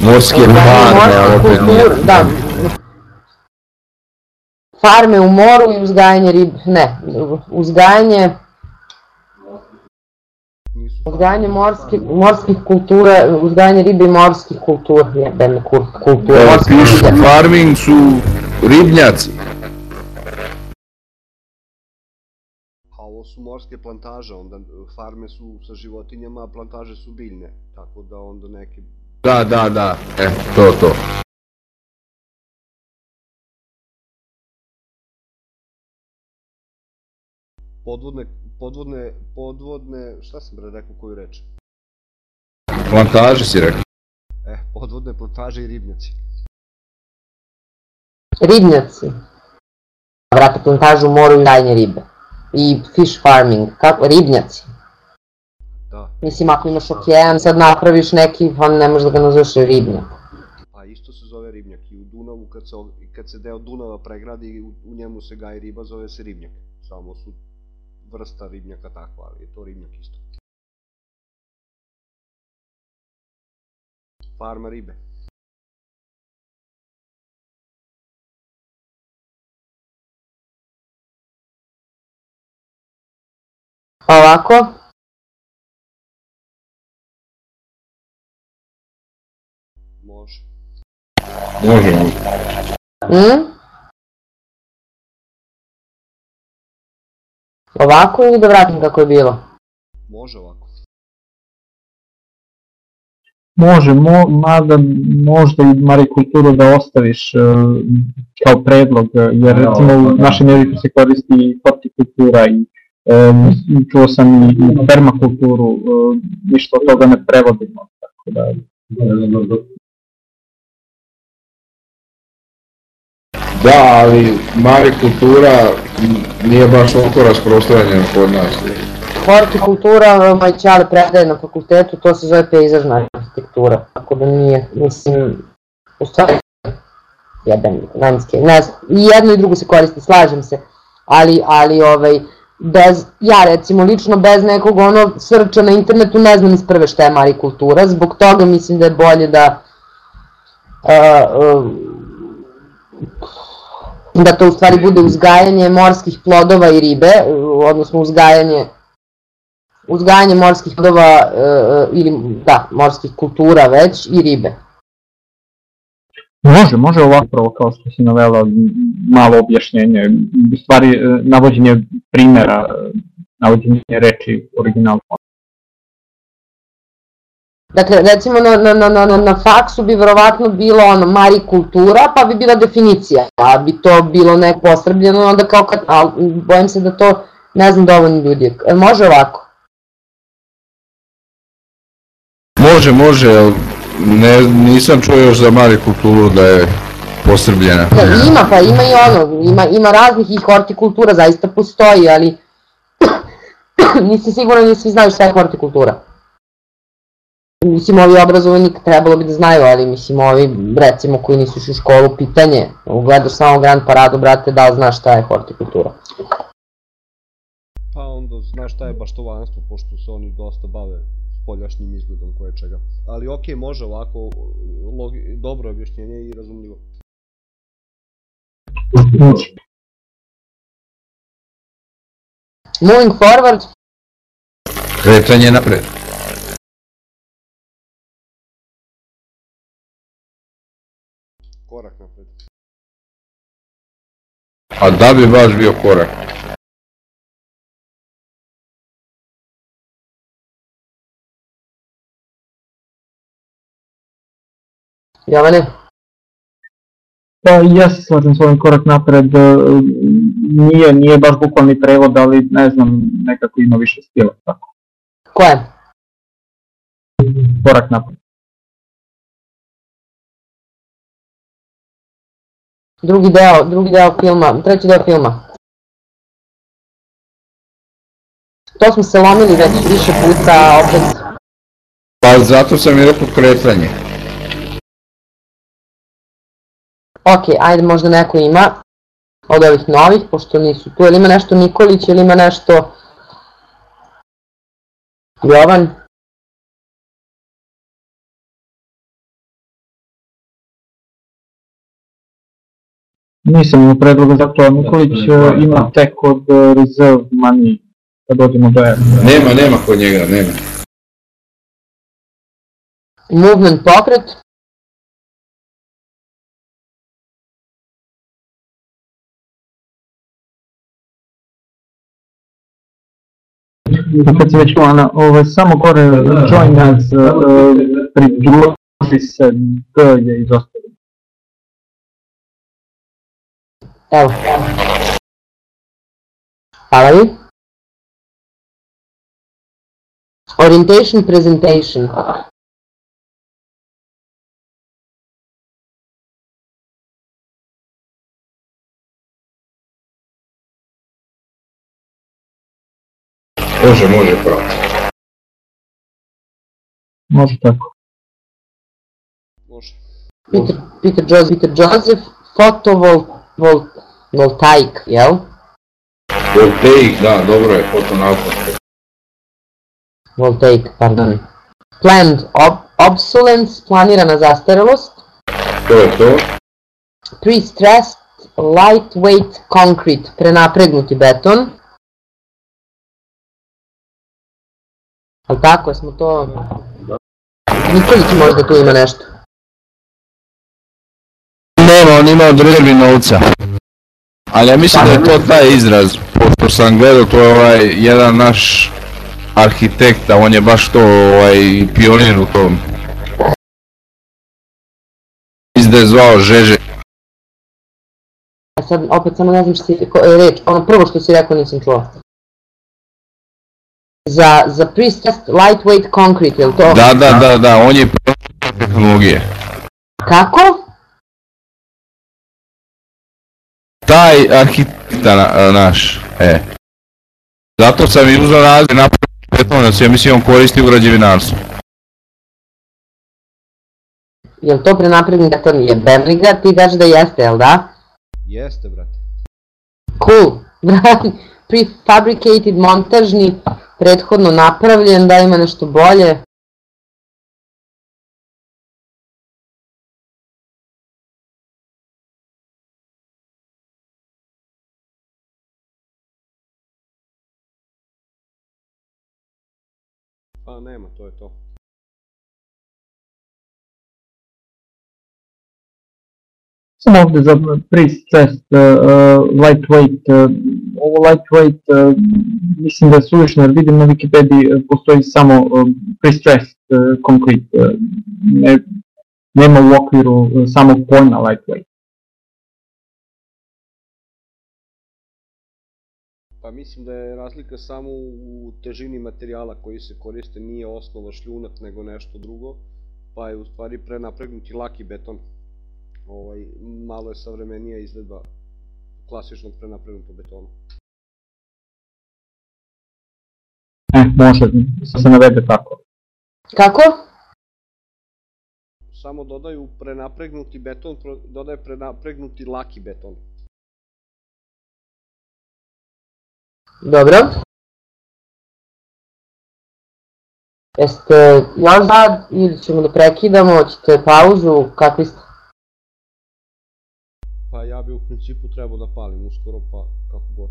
Morske farme, opet kulture, da. Farme u moru i uzgajanje rib, ne, uzgajanje, uzgajanje morskih, morskih kultura, uzgajanje ribe i morskih kultura, jebem kur, kultura, E, Fish ribe. farming su ribnjaci. A ovo su morske plantaže, onda farme su sa životinjama, a plantaže su biljne. Tako da onda neke... Da, da, da, e, to, to. Podvodne, podvodne, podvodne, šta sam bre rekao koju reč? Plantaže si rekao. E, podvodne plantaže i ribnjaci. Ribnjaci. Vrate, plantažu u moru i dajnje ribe. I fish farming, kako, ribnjaci. Da. Mislim, ako imaš okean, sad napraviš neki, pa ne možeš da ga nazoveš ribnjak. Pa isto se zove ribnjak i u Dunavu kad se, kad se deo Dunava pregradi, u, u njemu se gaji riba, zove se ribnjak. Samo su vrsta ribnjaka takva, ali je to ribnjak isto. Farma ribe. Ovako, Može. Možemo. mm? Ovako ili da vratim kako je bilo? Može ovako. Može, mo, mada možda i marikulturu da ostaviš e, kao predlog, e, jer recimo u našem jeziku se koristi i hortikultura i e, čuo sam i, i permakulturu, e, ništa od toga ne prevodimo, tako da Da, ali marikultura m, nije baš toliko rasprostranjena kod nas. Hortikultura, moj ćale predaje na fakultetu, to se zove pejzažna arhitektura, tako da nije, mislim, u stvari, jedan vanjski, ne znam, i jedno i drugo se koristi, slažem se, ali, ali ovaj, bez, ja recimo lično bez nekog ono srča na internetu ne znam iz prve šta je marikultura, zbog toga mislim da je bolje da uh, uh, da to u stvari bude uzgajanje morskih plodova i ribe, odnosno uzgajanje uzgajanje morskih plodova uh, ili da, morskih kultura već i ribe. Može, može ovako kao što si navela malo objašnjenje, u stvari e, navođenje primjera, e, navođenje reči originalno. Dakle, recimo na, na, na, na, na, faksu bi verovatno bilo ono marikultura, pa bi bila definicija, a bi to bilo neko posrbljeno, onda kao kad, ali bojim se da to ne znam dovoljno ljudi. E, Može ovako? Može, može, ali ne, nisam čuo još za marikulturu da je posrbljena. Da, ima, pa ima i ono, ima, ima raznih i hortikultura, zaista postoji, ali nisi siguran da svi znaju šta je hortikultura. Mislim, ovi obrazovani trebalo bi da znaju, ali mislim, ovi, recimo, koji nisu išli u školu, pitanje, gledaš samo Grand Paradu, brate, da li znaš šta je hortikultura? Pa onda znaš šta je baštovanstvo, pošto se oni dosta bave spoljašnjim izgledom koje čega. Ali okej, može ovako, logi, dobro objašnjenje i razumljivo. Moving forward, Kretanje napred. Korak napred. A da bi baš bio korak. Jovane, Pa i ja se slažem s ovim korak napred, e, nije, nije baš bukvalni prevod, ali ne znam, nekako ima više stila, tako, ko je? korak napred. Drugi deo, drugi deo filma, treći deo filma. To smo se lomili već više puta, opet Pa zato sam i rekao kretanje. Ok, ajde možda neko ima od ovih novih, pošto nisu tu, ili ima nešto Nikolić, ili ima nešto Jovan? Nisam imao predloga, zato Nikolić eh, ima tek od eh, Reserve Money, da dođemo do Erna. Nema, nema kod njega, nema. Movement pokret? Kad se već ona, ovo, ovaj, samo gore join us, eh, pridruži se, D je izostavljeno. Evo. Hvala vi. Orientation presentation. Može, može pravo. Može tako. Može. Peter, Peter Joseph, Peter Joseph, fotovoltaik, jel? Voltaik, da, dobro je, fotonapon. Voltaik, pardon. Planned ob obsolence, planirana zastarelost. To je to. Pre-stressed, lightweight concrete, prenapregnuti beton. Ali tako smo to... Nikolić možda tu ima nešto. Nema, on ima odredbi novca. Ali ja mislim da je to taj izraz, pošto sam gledao, to je ovaj jedan naš arhitekt, a on je baš to ovaj, pionir u tom. Da je zvao Žeže. A sad opet samo ne znam što si ko, e, reč, ono prvo što si rekao nisam čuo. Za, za pre-stressed lightweight concrete, jel to? Da, da, da, da, on je pionir tehnologije. Kako? Taj arhitekt na- naš, e. Zato sam i uzeo naziv napraviti beton, jer se ja mislim on koristi u građevinarstvu. Jel to prenapregnuti beton je Berliga? Ti kažeš da jeste, jel da? Jeste, brate. Cool. Bravo. Prefabricated montažni, prethodno napravljen, da ima nešto bolje. To je to. Samo ovde za pre-stressed, uh, uh, lightweight, uh, ovo lightweight, mislim da je suvišno jer vidim na Wikipediji postoji samo uh, pre-stressed concrete, ne, nema u okviru uh, samog pojma lightweight. Pa mislim da je razlika samo u težini materijala koji se koriste, nije osnova šljunak nego nešto drugo, pa je u stvari prenapregnuti laki beton. Ovaj, malo je savremenija izvedba klasičnog prenapregnutog betona. E, može, da se navede tako. Kako? Samo dodaju prenapregnuti beton, dodaje prenapregnuti laki beton. Dobro. Jeste još sad ili ćemo da prekidamo, hoćete pauzu, kakvi ste? Pa ja bi u principu trebao da palim uskoro, pa kako god.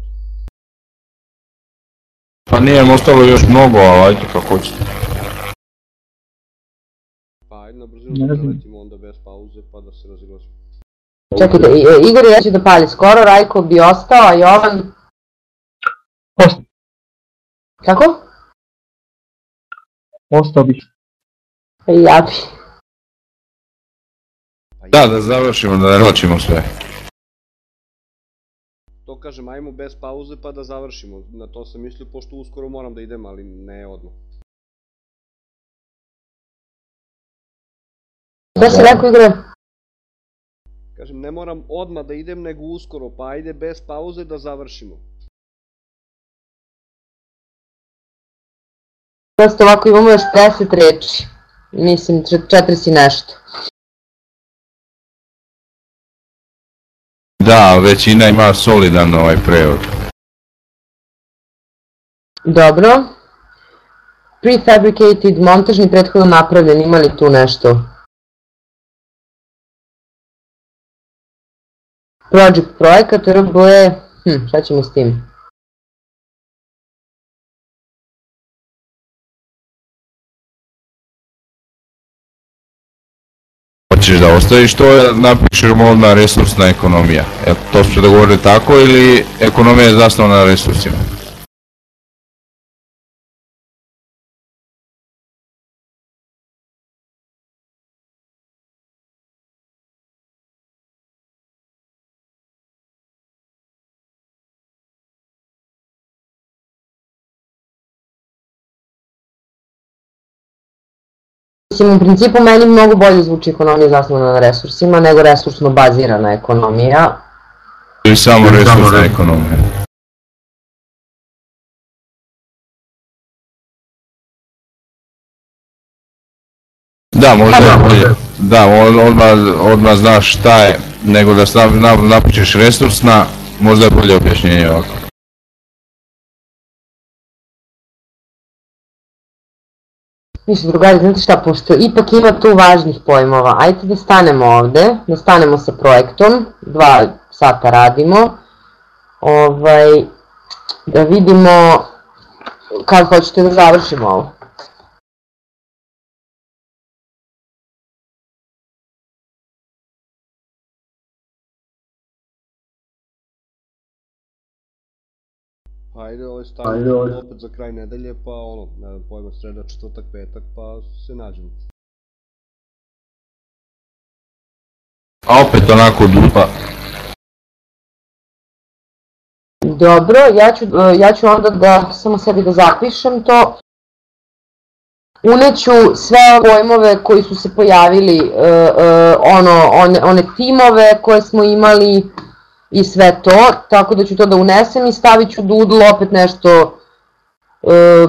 Pa nije nam ostalo još mnogo, ali ajde kako hoćete. Pa ajde na brzinu da preletimo onda bez pauze, pa da se razilazimo. Čekajte, I- Igor ja ću da pali skoro, Rajko bi ostao, a Jovan... Osta, Kako? ostao bih. Pa i ja bi. Da, da završimo, da ročimo sve. To kažem, ajmo bez pauze pa da završimo. Na to sam mislio, pošto uskoro moram da idem, ali ne odmah. Šta si rekao Igor? Kažem, ne moram odmah da idem, nego uskoro, pa ajde bez pauze da završimo. Prosto ovako imamo još 10 reči. Mislim, čet- četiri si nešto. Da, većina ima solidan ovaj prevod. Dobro. Prefabricated, montažni, prethodno napravljen, ima li tu nešto? Project projekat, RB, hm, šta ćemo s tim? Hoćeš da ostaviš to, napišemo odmah resursna ekonomija. Jel to su dogovorili tako ili ekonomija je zasnovana na resursima? Mislim, u principu meni mnogo bolje zvuči ekonomija zasnovana na resursima nego resursno bazirana ekonomija. Ili samo resursna ekonomija. Da, možda je bolje. Da, on- odmah, odmah znaš šta je, nego da napišeš resursna, možda je bolje objašnjenje ovako. Ništa drugari, znate šta, pošto ipak ima tu važnih pojmova, ajde da stanemo ovde, da stanemo sa projektom, dva sata radimo, ovaj, da vidimo kad hoćete da završimo ovo. Ajde, ovaj stavimo opet za kraj nedelje, pa ono, ne znam, pojma, sreda, četvrtak, petak, pa se nađemo. A opet onako dupa. Dobro, ja ću, e, ja ću onda da samo sebi da zapišem to. Uneću sve pojmove koji su se pojavili, e, e, ono, one, one timove koje smo imali i sve to, tako da ću to da unesem i stavit ću Doodle opet nešto e,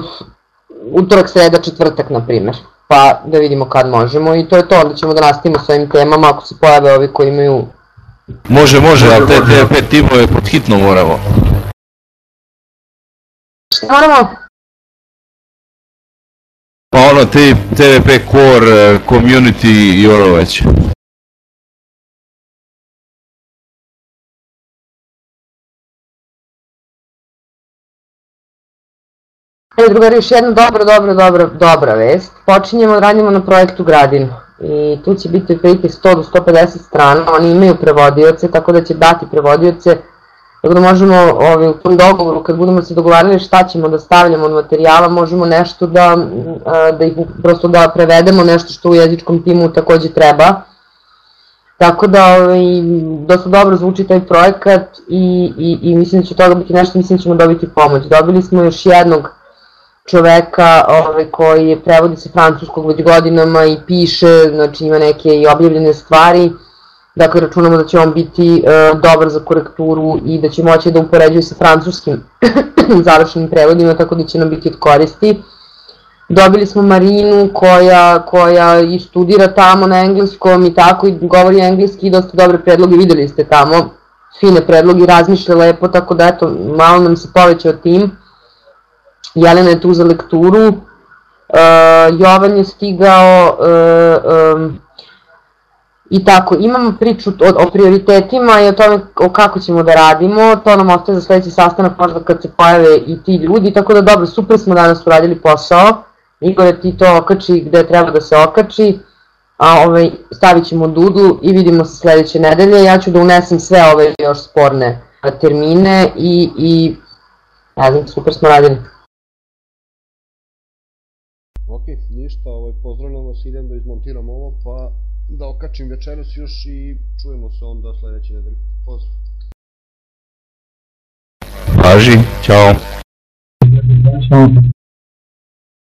utorak, sreda, četvrtak, na primjer. Pa da vidimo kad možemo i to je to, onda ćemo da nastavimo s ovim temama ako se pojave ovi koji imaju Može, može, ali te TP timove pod hitno moramo. Šta moramo? Pa ono, te, TVP Core, eh, Community i ono već. Drugari, još jedna dobra, dobra, dobra, dobra vest. Počinjemo, radimo na projektu Gradin. I tu će biti otprilike 100 do 150 strana, oni imaju prevodioce, tako da će dati prevodioce. Tako da možemo ovaj, u tom dogovoru, kad budemo se dogovarali šta ćemo da stavljamo od materijala, možemo nešto da, da ih prosto da prevedemo, nešto što u jezičkom timu takođe treba. Tako da ovaj, dosta dobro zvuči taj projekat i, i, i mislim da će toga biti nešto, mislim da ćemo dobiti pomoć. Dobili smo još jednog čoveka ovaj, koji prevodi sa francuskog već godinama i piše, znači ima neke i objavljene stvari, dakle računamo da će on biti e, dobar za korekturu i da će moći da upoređuje sa francuskim završenim prevodima, tako da će nam biti od koristi. Dobili smo Marinu koja, koja i studira tamo na engleskom i tako i govori engleski i dosta dobre predloge, videli ste tamo, fine predloge, razmišlja lepo, tako da eto, malo nam se povećao tim. Jelena je tu za lekturu, uh, Jovan je stigao uh, um, i tako, imamo priču o, o prioritetima i o tome o kako ćemo da radimo, to nam ostaje za sledeći sastanak možda kad se pojave i ti ljudi, tako da dobro, super smo danas uradili posao, Igor ti to okači gde treba da se okači, a ovaj, stavit ćemo Doodle i vidimo se sledeće nedelje, ja ću da unesem sve ove još sporne termine i, i ne znam, super smo radili. Ok, ništa, ovaj, pozdravljam vas, idem da izmontiram ovo, pa da okačim večeras još i čujemo se onda sledeće nedelje. Pozdrav! Važi, ćao. Ćao.